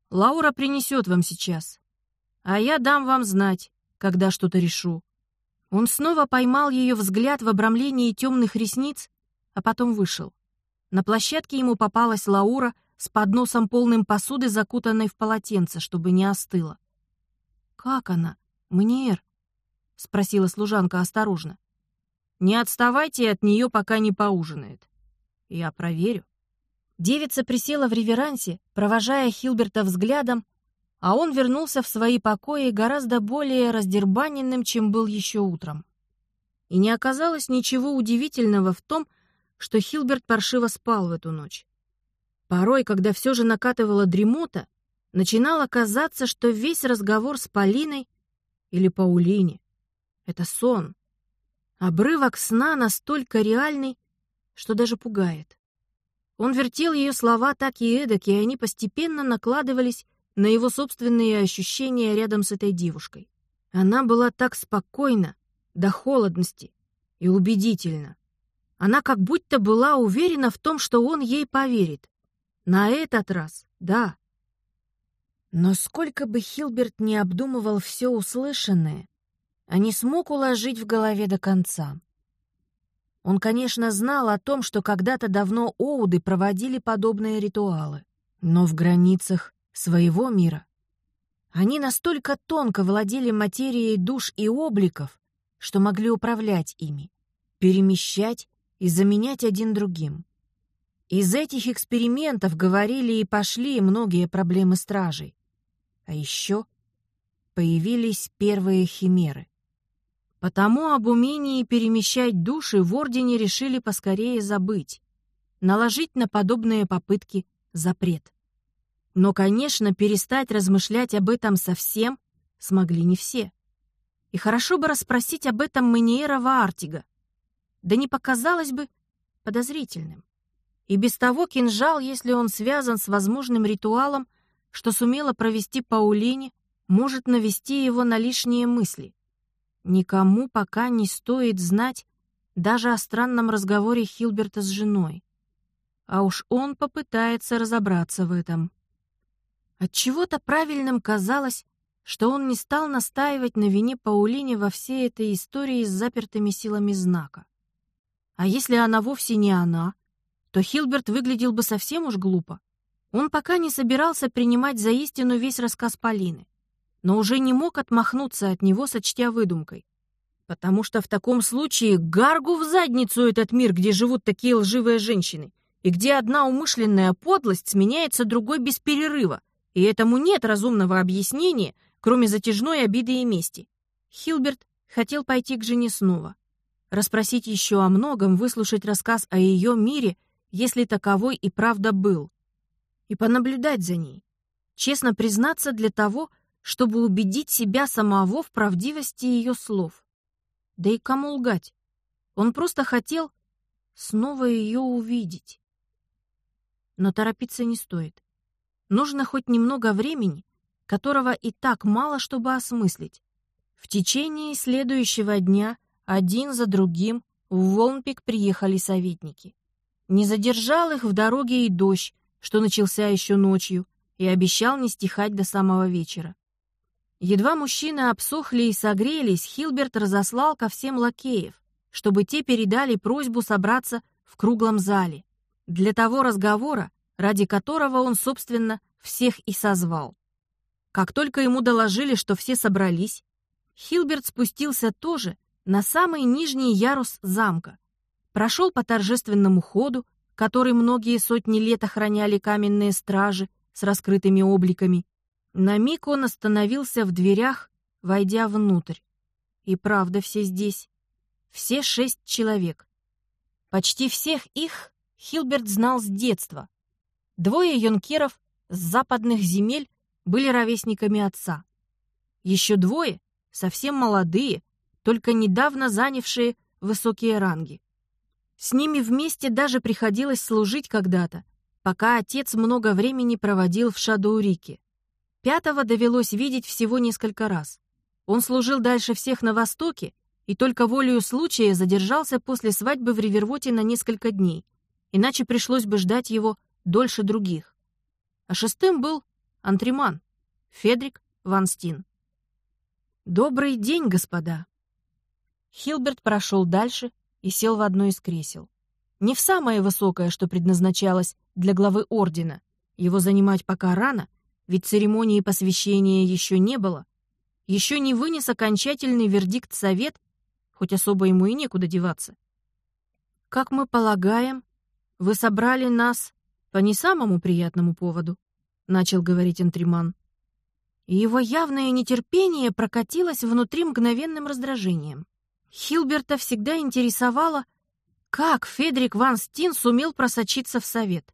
Лаура принесет вам сейчас, а я дам вам знать, когда что-то решу. Он снова поймал ее взгляд в обрамлении темных ресниц, а потом вышел. На площадке ему попалась Лаура с подносом полным посуды, закутанной в полотенце, чтобы не остыла. «Как она, Мнер?» — спросила служанка осторожно. Не отставайте от нее, пока не поужинает. Я проверю. Девица присела в реверансе, провожая Хилберта взглядом, а он вернулся в свои покои гораздо более раздербаненным, чем был еще утром. И не оказалось ничего удивительного в том, что Хилберт паршиво спал в эту ночь. Порой, когда все же накатывала дремота, начинало казаться, что весь разговор с Полиной или Паулине — это сон, Обрывок сна настолько реальный, что даже пугает. Он вертел ее слова так и эдак, и они постепенно накладывались на его собственные ощущения рядом с этой девушкой. Она была так спокойна, до холодности, и убедительна. Она как будто была уверена в том, что он ей поверит. На этот раз, да. Но сколько бы Хилберт не обдумывал все услышанное, а не смог уложить в голове до конца. Он, конечно, знал о том, что когда-то давно Оуды проводили подобные ритуалы, но в границах своего мира. Они настолько тонко владели материей душ и обликов, что могли управлять ими, перемещать и заменять один другим. Из этих экспериментов говорили и пошли многие проблемы стражей. А еще появились первые химеры. Потому об умении перемещать души в Ордене решили поскорее забыть, наложить на подобные попытки запрет. Но, конечно, перестать размышлять об этом совсем смогли не все. И хорошо бы расспросить об этом Маниера Ваартига. Да не показалось бы подозрительным. И без того кинжал, если он связан с возможным ритуалом, что сумела провести Паулине, может навести его на лишние мысли. Никому пока не стоит знать даже о странном разговоре Хилберта с женой. А уж он попытается разобраться в этом. Отчего-то правильным казалось, что он не стал настаивать на вине Паулине во всей этой истории с запертыми силами знака. А если она вовсе не она, то Хилберт выглядел бы совсем уж глупо. Он пока не собирался принимать за истину весь рассказ Полины, но уже не мог отмахнуться от него, сочтя выдумкой. Потому что в таком случае гаргу в задницу этот мир, где живут такие лживые женщины, и где одна умышленная подлость сменяется другой без перерыва, и этому нет разумного объяснения, кроме затяжной обиды и мести. Хилберт хотел пойти к жене снова, расспросить еще о многом, выслушать рассказ о ее мире, если таковой и правда был, и понаблюдать за ней. Честно признаться для того, чтобы убедить себя самого в правдивости ее слов. Да и кому лгать? Он просто хотел снова ее увидеть. Но торопиться не стоит. Нужно хоть немного времени, которого и так мало, чтобы осмыслить. В течение следующего дня один за другим в Волнпик приехали советники. Не задержал их в дороге и дождь, что начался еще ночью, и обещал не стихать до самого вечера. Едва мужчины обсохли и согрелись, Хилберт разослал ко всем лакеев, чтобы те передали просьбу собраться в круглом зале для того разговора, ради которого он, собственно, всех и созвал. Как только ему доложили, что все собрались, Хилберт спустился тоже на самый нижний ярус замка, прошел по торжественному ходу, который многие сотни лет охраняли каменные стражи с раскрытыми обликами. На миг он остановился в дверях, войдя внутрь. И правда все здесь. Все шесть человек. Почти всех их Хилберт знал с детства. Двое юнкеров с западных земель были ровесниками отца. Еще двое, совсем молодые, только недавно занявшие высокие ранги. С ними вместе даже приходилось служить когда-то, пока отец много времени проводил в Шадоурике. Пятого довелось видеть всего несколько раз. Он служил дальше всех на Востоке и только волею случая задержался после свадьбы в Ривервоте на несколько дней, иначе пришлось бы ждать его дольше других. А шестым был Антриман, Федрик Ван Стин. «Добрый день, господа!» Хилберт прошел дальше и сел в одно из кресел. Не в самое высокое, что предназначалось для главы ордена. Его занимать пока рано, ведь церемонии посвящения еще не было. Еще не вынес окончательный вердикт совет, хоть особо ему и некуда деваться. «Как мы полагаем, вы собрали нас по не самому приятному поводу», — начал говорить Антриман. И его явное нетерпение прокатилось внутри мгновенным раздражением. Хилберта всегда интересовало, как Федрик Ван Стин сумел просочиться в совет.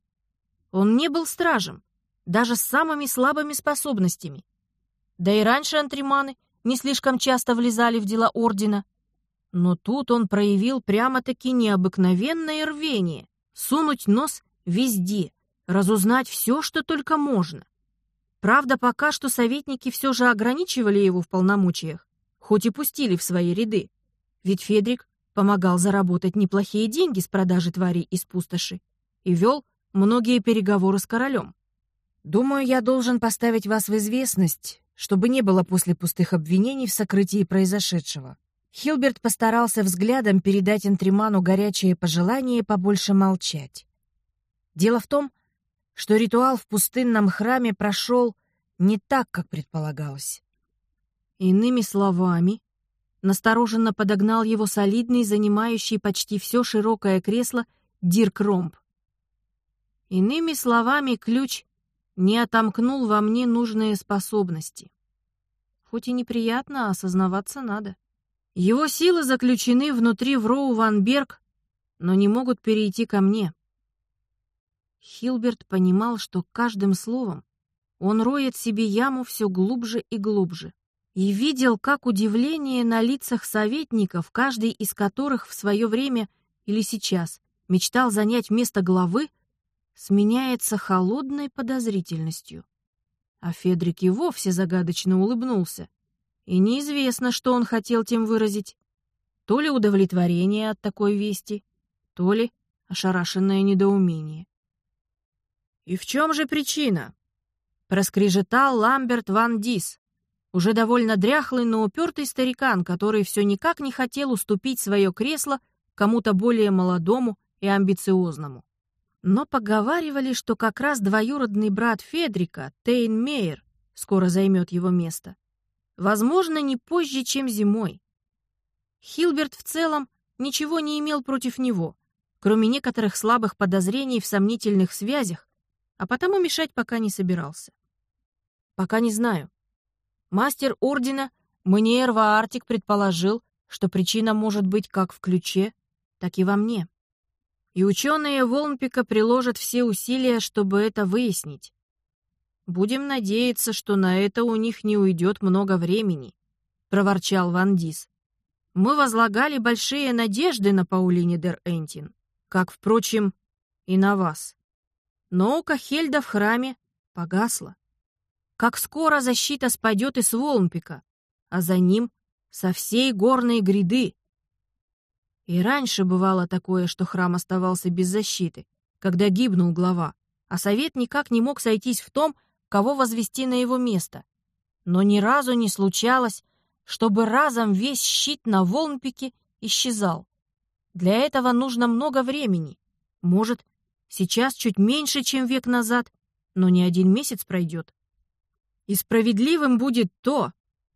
Он не был стражем, даже с самыми слабыми способностями. Да и раньше антриманы не слишком часто влезали в дела ордена. Но тут он проявил прямо-таки необыкновенное рвение — сунуть нос везде, разузнать все, что только можно. Правда, пока что советники все же ограничивали его в полномочиях, хоть и пустили в свои ряды. Ведь Федрик помогал заработать неплохие деньги с продажи тварей из пустоши и вел многие переговоры с королем. Думаю, я должен поставить вас в известность, чтобы не было после пустых обвинений в сокрытии произошедшего. Хилберт постарался взглядом передать Энтриману горячее пожелание побольше молчать. Дело в том, что ритуал в пустынном храме прошел не так, как предполагалось. Иными словами, Настороженно подогнал его солидный, занимающий почти все широкое кресло, Дирк Ромб. Иными словами, ключ не отомкнул во мне нужные способности. Хоть и неприятно, а осознаваться надо. Его силы заключены внутри Вроу Ван Берг, но не могут перейти ко мне. Хилберт понимал, что каждым словом он роет себе яму все глубже и глубже. и видел, как удивление на лицах советников, каждый из которых в свое время или сейчас мечтал занять место главы, сменяется холодной подозрительностью. А Федрик и вовсе загадочно улыбнулся. И неизвестно, что он хотел тем выразить. То ли удовлетворение от такой вести, то ли ошарашенное недоумение. «И в чем же причина?» — проскрежетал Ламберт Ван Дис, уже довольно дряхлый, но упертый старикан, который все никак не хотел уступить свое кресло кому-то более молодому и амбициозному. Но поговаривали, что как раз двоюродный брат Федрика, Тейн Мейер, скоро займет его место. Возможно, не позже, чем зимой. Хилберт в целом ничего не имел против него, кроме некоторых слабых подозрений в сомнительных связях, а потому мешать пока не собирался. Пока не знаю. Мастер ордена Маниер Ваартик предположил, что причина может быть как в ключе, так и во мне. И ученые Волнпика приложат все усилия, чтобы это выяснить. Будем надеяться, что на это у них не уйдет много времени, проворчал Ван Дис. Мы возлагали большие надежды на Паулине дер Энтин, как, впрочем, и на вас. Но око Хельда в храме погасло как скоро защита спадет из Волнпика, а за ним со всей горной гряды. И раньше бывало такое, что храм оставался без защиты, когда гибнул глава, а совет никак не мог сойтись в том, кого возвести на его место. Но ни разу не случалось, чтобы разом весь щит на Волнпике исчезал. Для этого нужно много времени. Может, сейчас чуть меньше, чем век назад, но не один месяц пройдет. И справедливым будет то,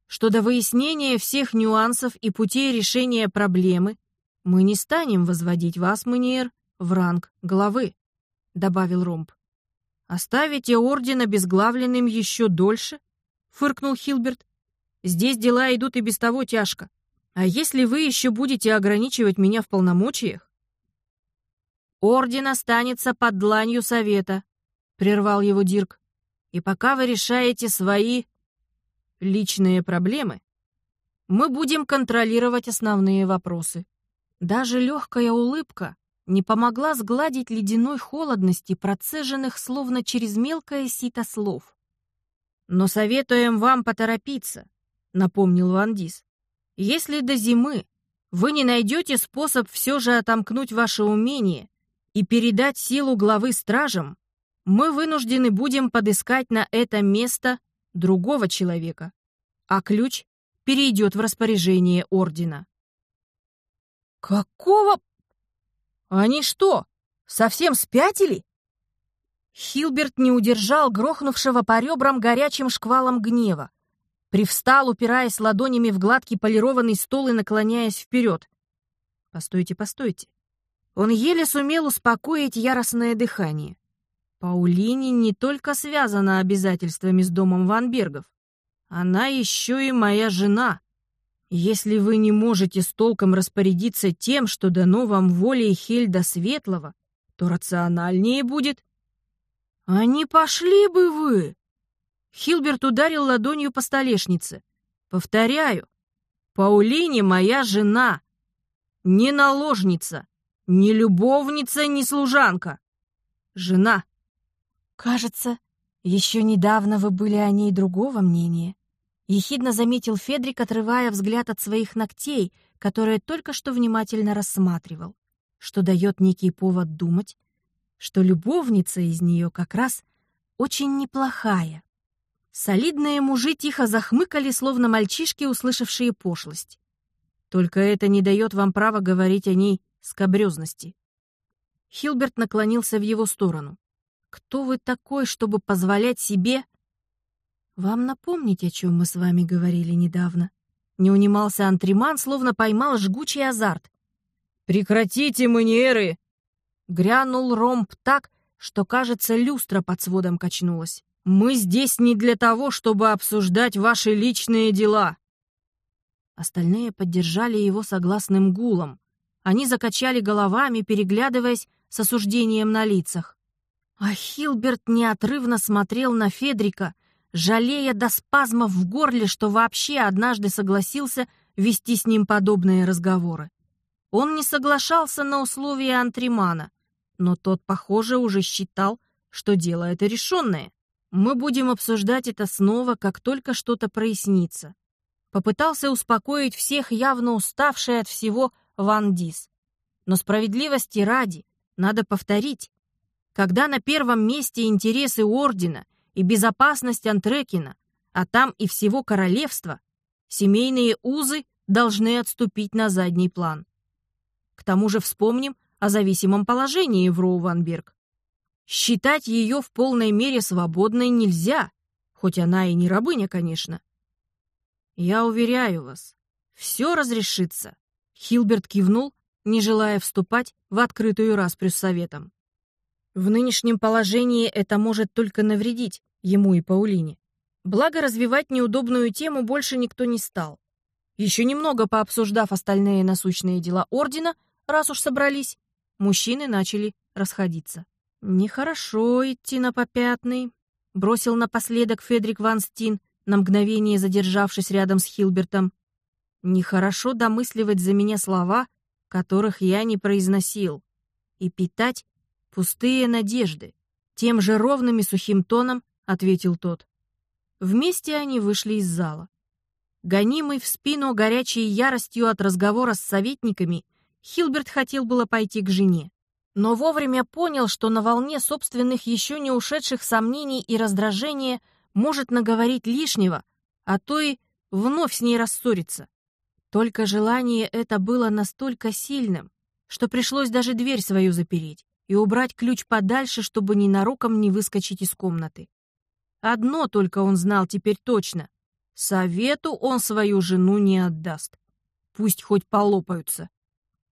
что до выяснения всех нюансов и путей решения проблемы мы не станем возводить вас, Маниер, в ранг главы, — добавил Ромб. «Оставите орден обезглавленным еще дольше?» — фыркнул Хилберт. «Здесь дела идут и без того тяжко. А если вы еще будете ограничивать меня в полномочиях?» «Орден останется под дланью совета», — прервал его Дирк. И пока вы решаете свои личные проблемы, мы будем контролировать основные вопросы. Даже легкая улыбка не помогла сгладить ледяной холодности, процеженных словно через мелкое сито слов. «Но советуем вам поторопиться», — напомнил Вандис. «Если до зимы вы не найдете способ все же отомкнуть ваше умение и передать силу главы стражам, мы вынуждены будем подыскать на это место другого человека, а ключ перейдет в распоряжение ордена. Какого? Они что, совсем спятили? Хилберт не удержал грохнувшего по ребрам горячим шквалом гнева. Привстал, упираясь ладонями в гладкий полированный стол и наклоняясь вперед. Постойте, постойте. Он еле сумел успокоить яростное дыхание. Паулине не только связана обязательствами с домом Ванбергов. Она еще и моя жена. Если вы не можете с толком распорядиться тем, что дано вам волей Хельда Светлого, то рациональнее будет... А не пошли бы вы! Хилберт ударил ладонью по столешнице. Повторяю, Паулине моя жена. Не наложница, не любовница, не служанка. Жена. «Кажется, еще недавно вы были о ней другого мнения», — ехидно заметил Федрик, отрывая взгляд от своих ногтей, которые только что внимательно рассматривал, что дает некий повод думать, что любовница из нее как раз очень неплохая. Солидные мужи тихо захмыкали, словно мальчишки, услышавшие пошлость. Только это не дает вам права говорить о ней скобрезности. Хилберт наклонился в его сторону. Кто вы такой, чтобы позволять себе... Вам напомнить, о чем мы с вами говорили недавно? Не унимался Антриман, словно поймал жгучий азарт. «Прекратите манеры!» Грянул ромб так, что, кажется, люстра под сводом качнулась. «Мы здесь не для того, чтобы обсуждать ваши личные дела!» Остальные поддержали его согласным гулом. Они закачали головами, переглядываясь с осуждением на лицах. А Хилберт неотрывно смотрел на Федрика, жалея до спазмов в горле, что вообще однажды согласился вести с ним подобные разговоры. Он не соглашался на условия Антримана, но тот, похоже, уже считал, что дело это решенное. Мы будем обсуждать это снова, как только что-то прояснится. Попытался успокоить всех, явно уставший от всего Ван Дис. Но справедливости ради, надо повторить, когда на первом месте интересы Ордена и безопасность Антрекина, а там и всего королевства, семейные узы должны отступить на задний план. К тому же вспомним о зависимом положении в Роуванберг. Считать ее в полной мере свободной нельзя, хоть она и не рабыня, конечно. Я уверяю вас, все разрешится. Хилберт кивнул, не желая вступать в открытую распрю с советом. В нынешнем положении это может только навредить ему и Паулине. Благо, развивать неудобную тему больше никто не стал. Еще немного пообсуждав остальные насущные дела Ордена, раз уж собрались, мужчины начали расходиться. «Нехорошо идти на попятный», — бросил напоследок Федрик Ван Стин, на мгновение задержавшись рядом с Хилбертом. «Нехорошо домысливать за меня слова, которых я не произносил, и питать Пустые надежды. Тем же ровным и сухим тоном ответил тот. Вместе они вышли из зала. Гонимый в спину горячей яростью от разговора с советниками, Хилберт хотел было пойти к жене. Но вовремя понял, что на волне собственных еще не ушедших сомнений и раздражения может наговорить лишнего, а то и вновь с ней рассориться. Только желание это было настолько сильным, что пришлось даже дверь свою запереть и убрать ключ подальше, чтобы ненароком не выскочить из комнаты. Одно только он знал теперь точно. Совету он свою жену не отдаст. Пусть хоть полопаются.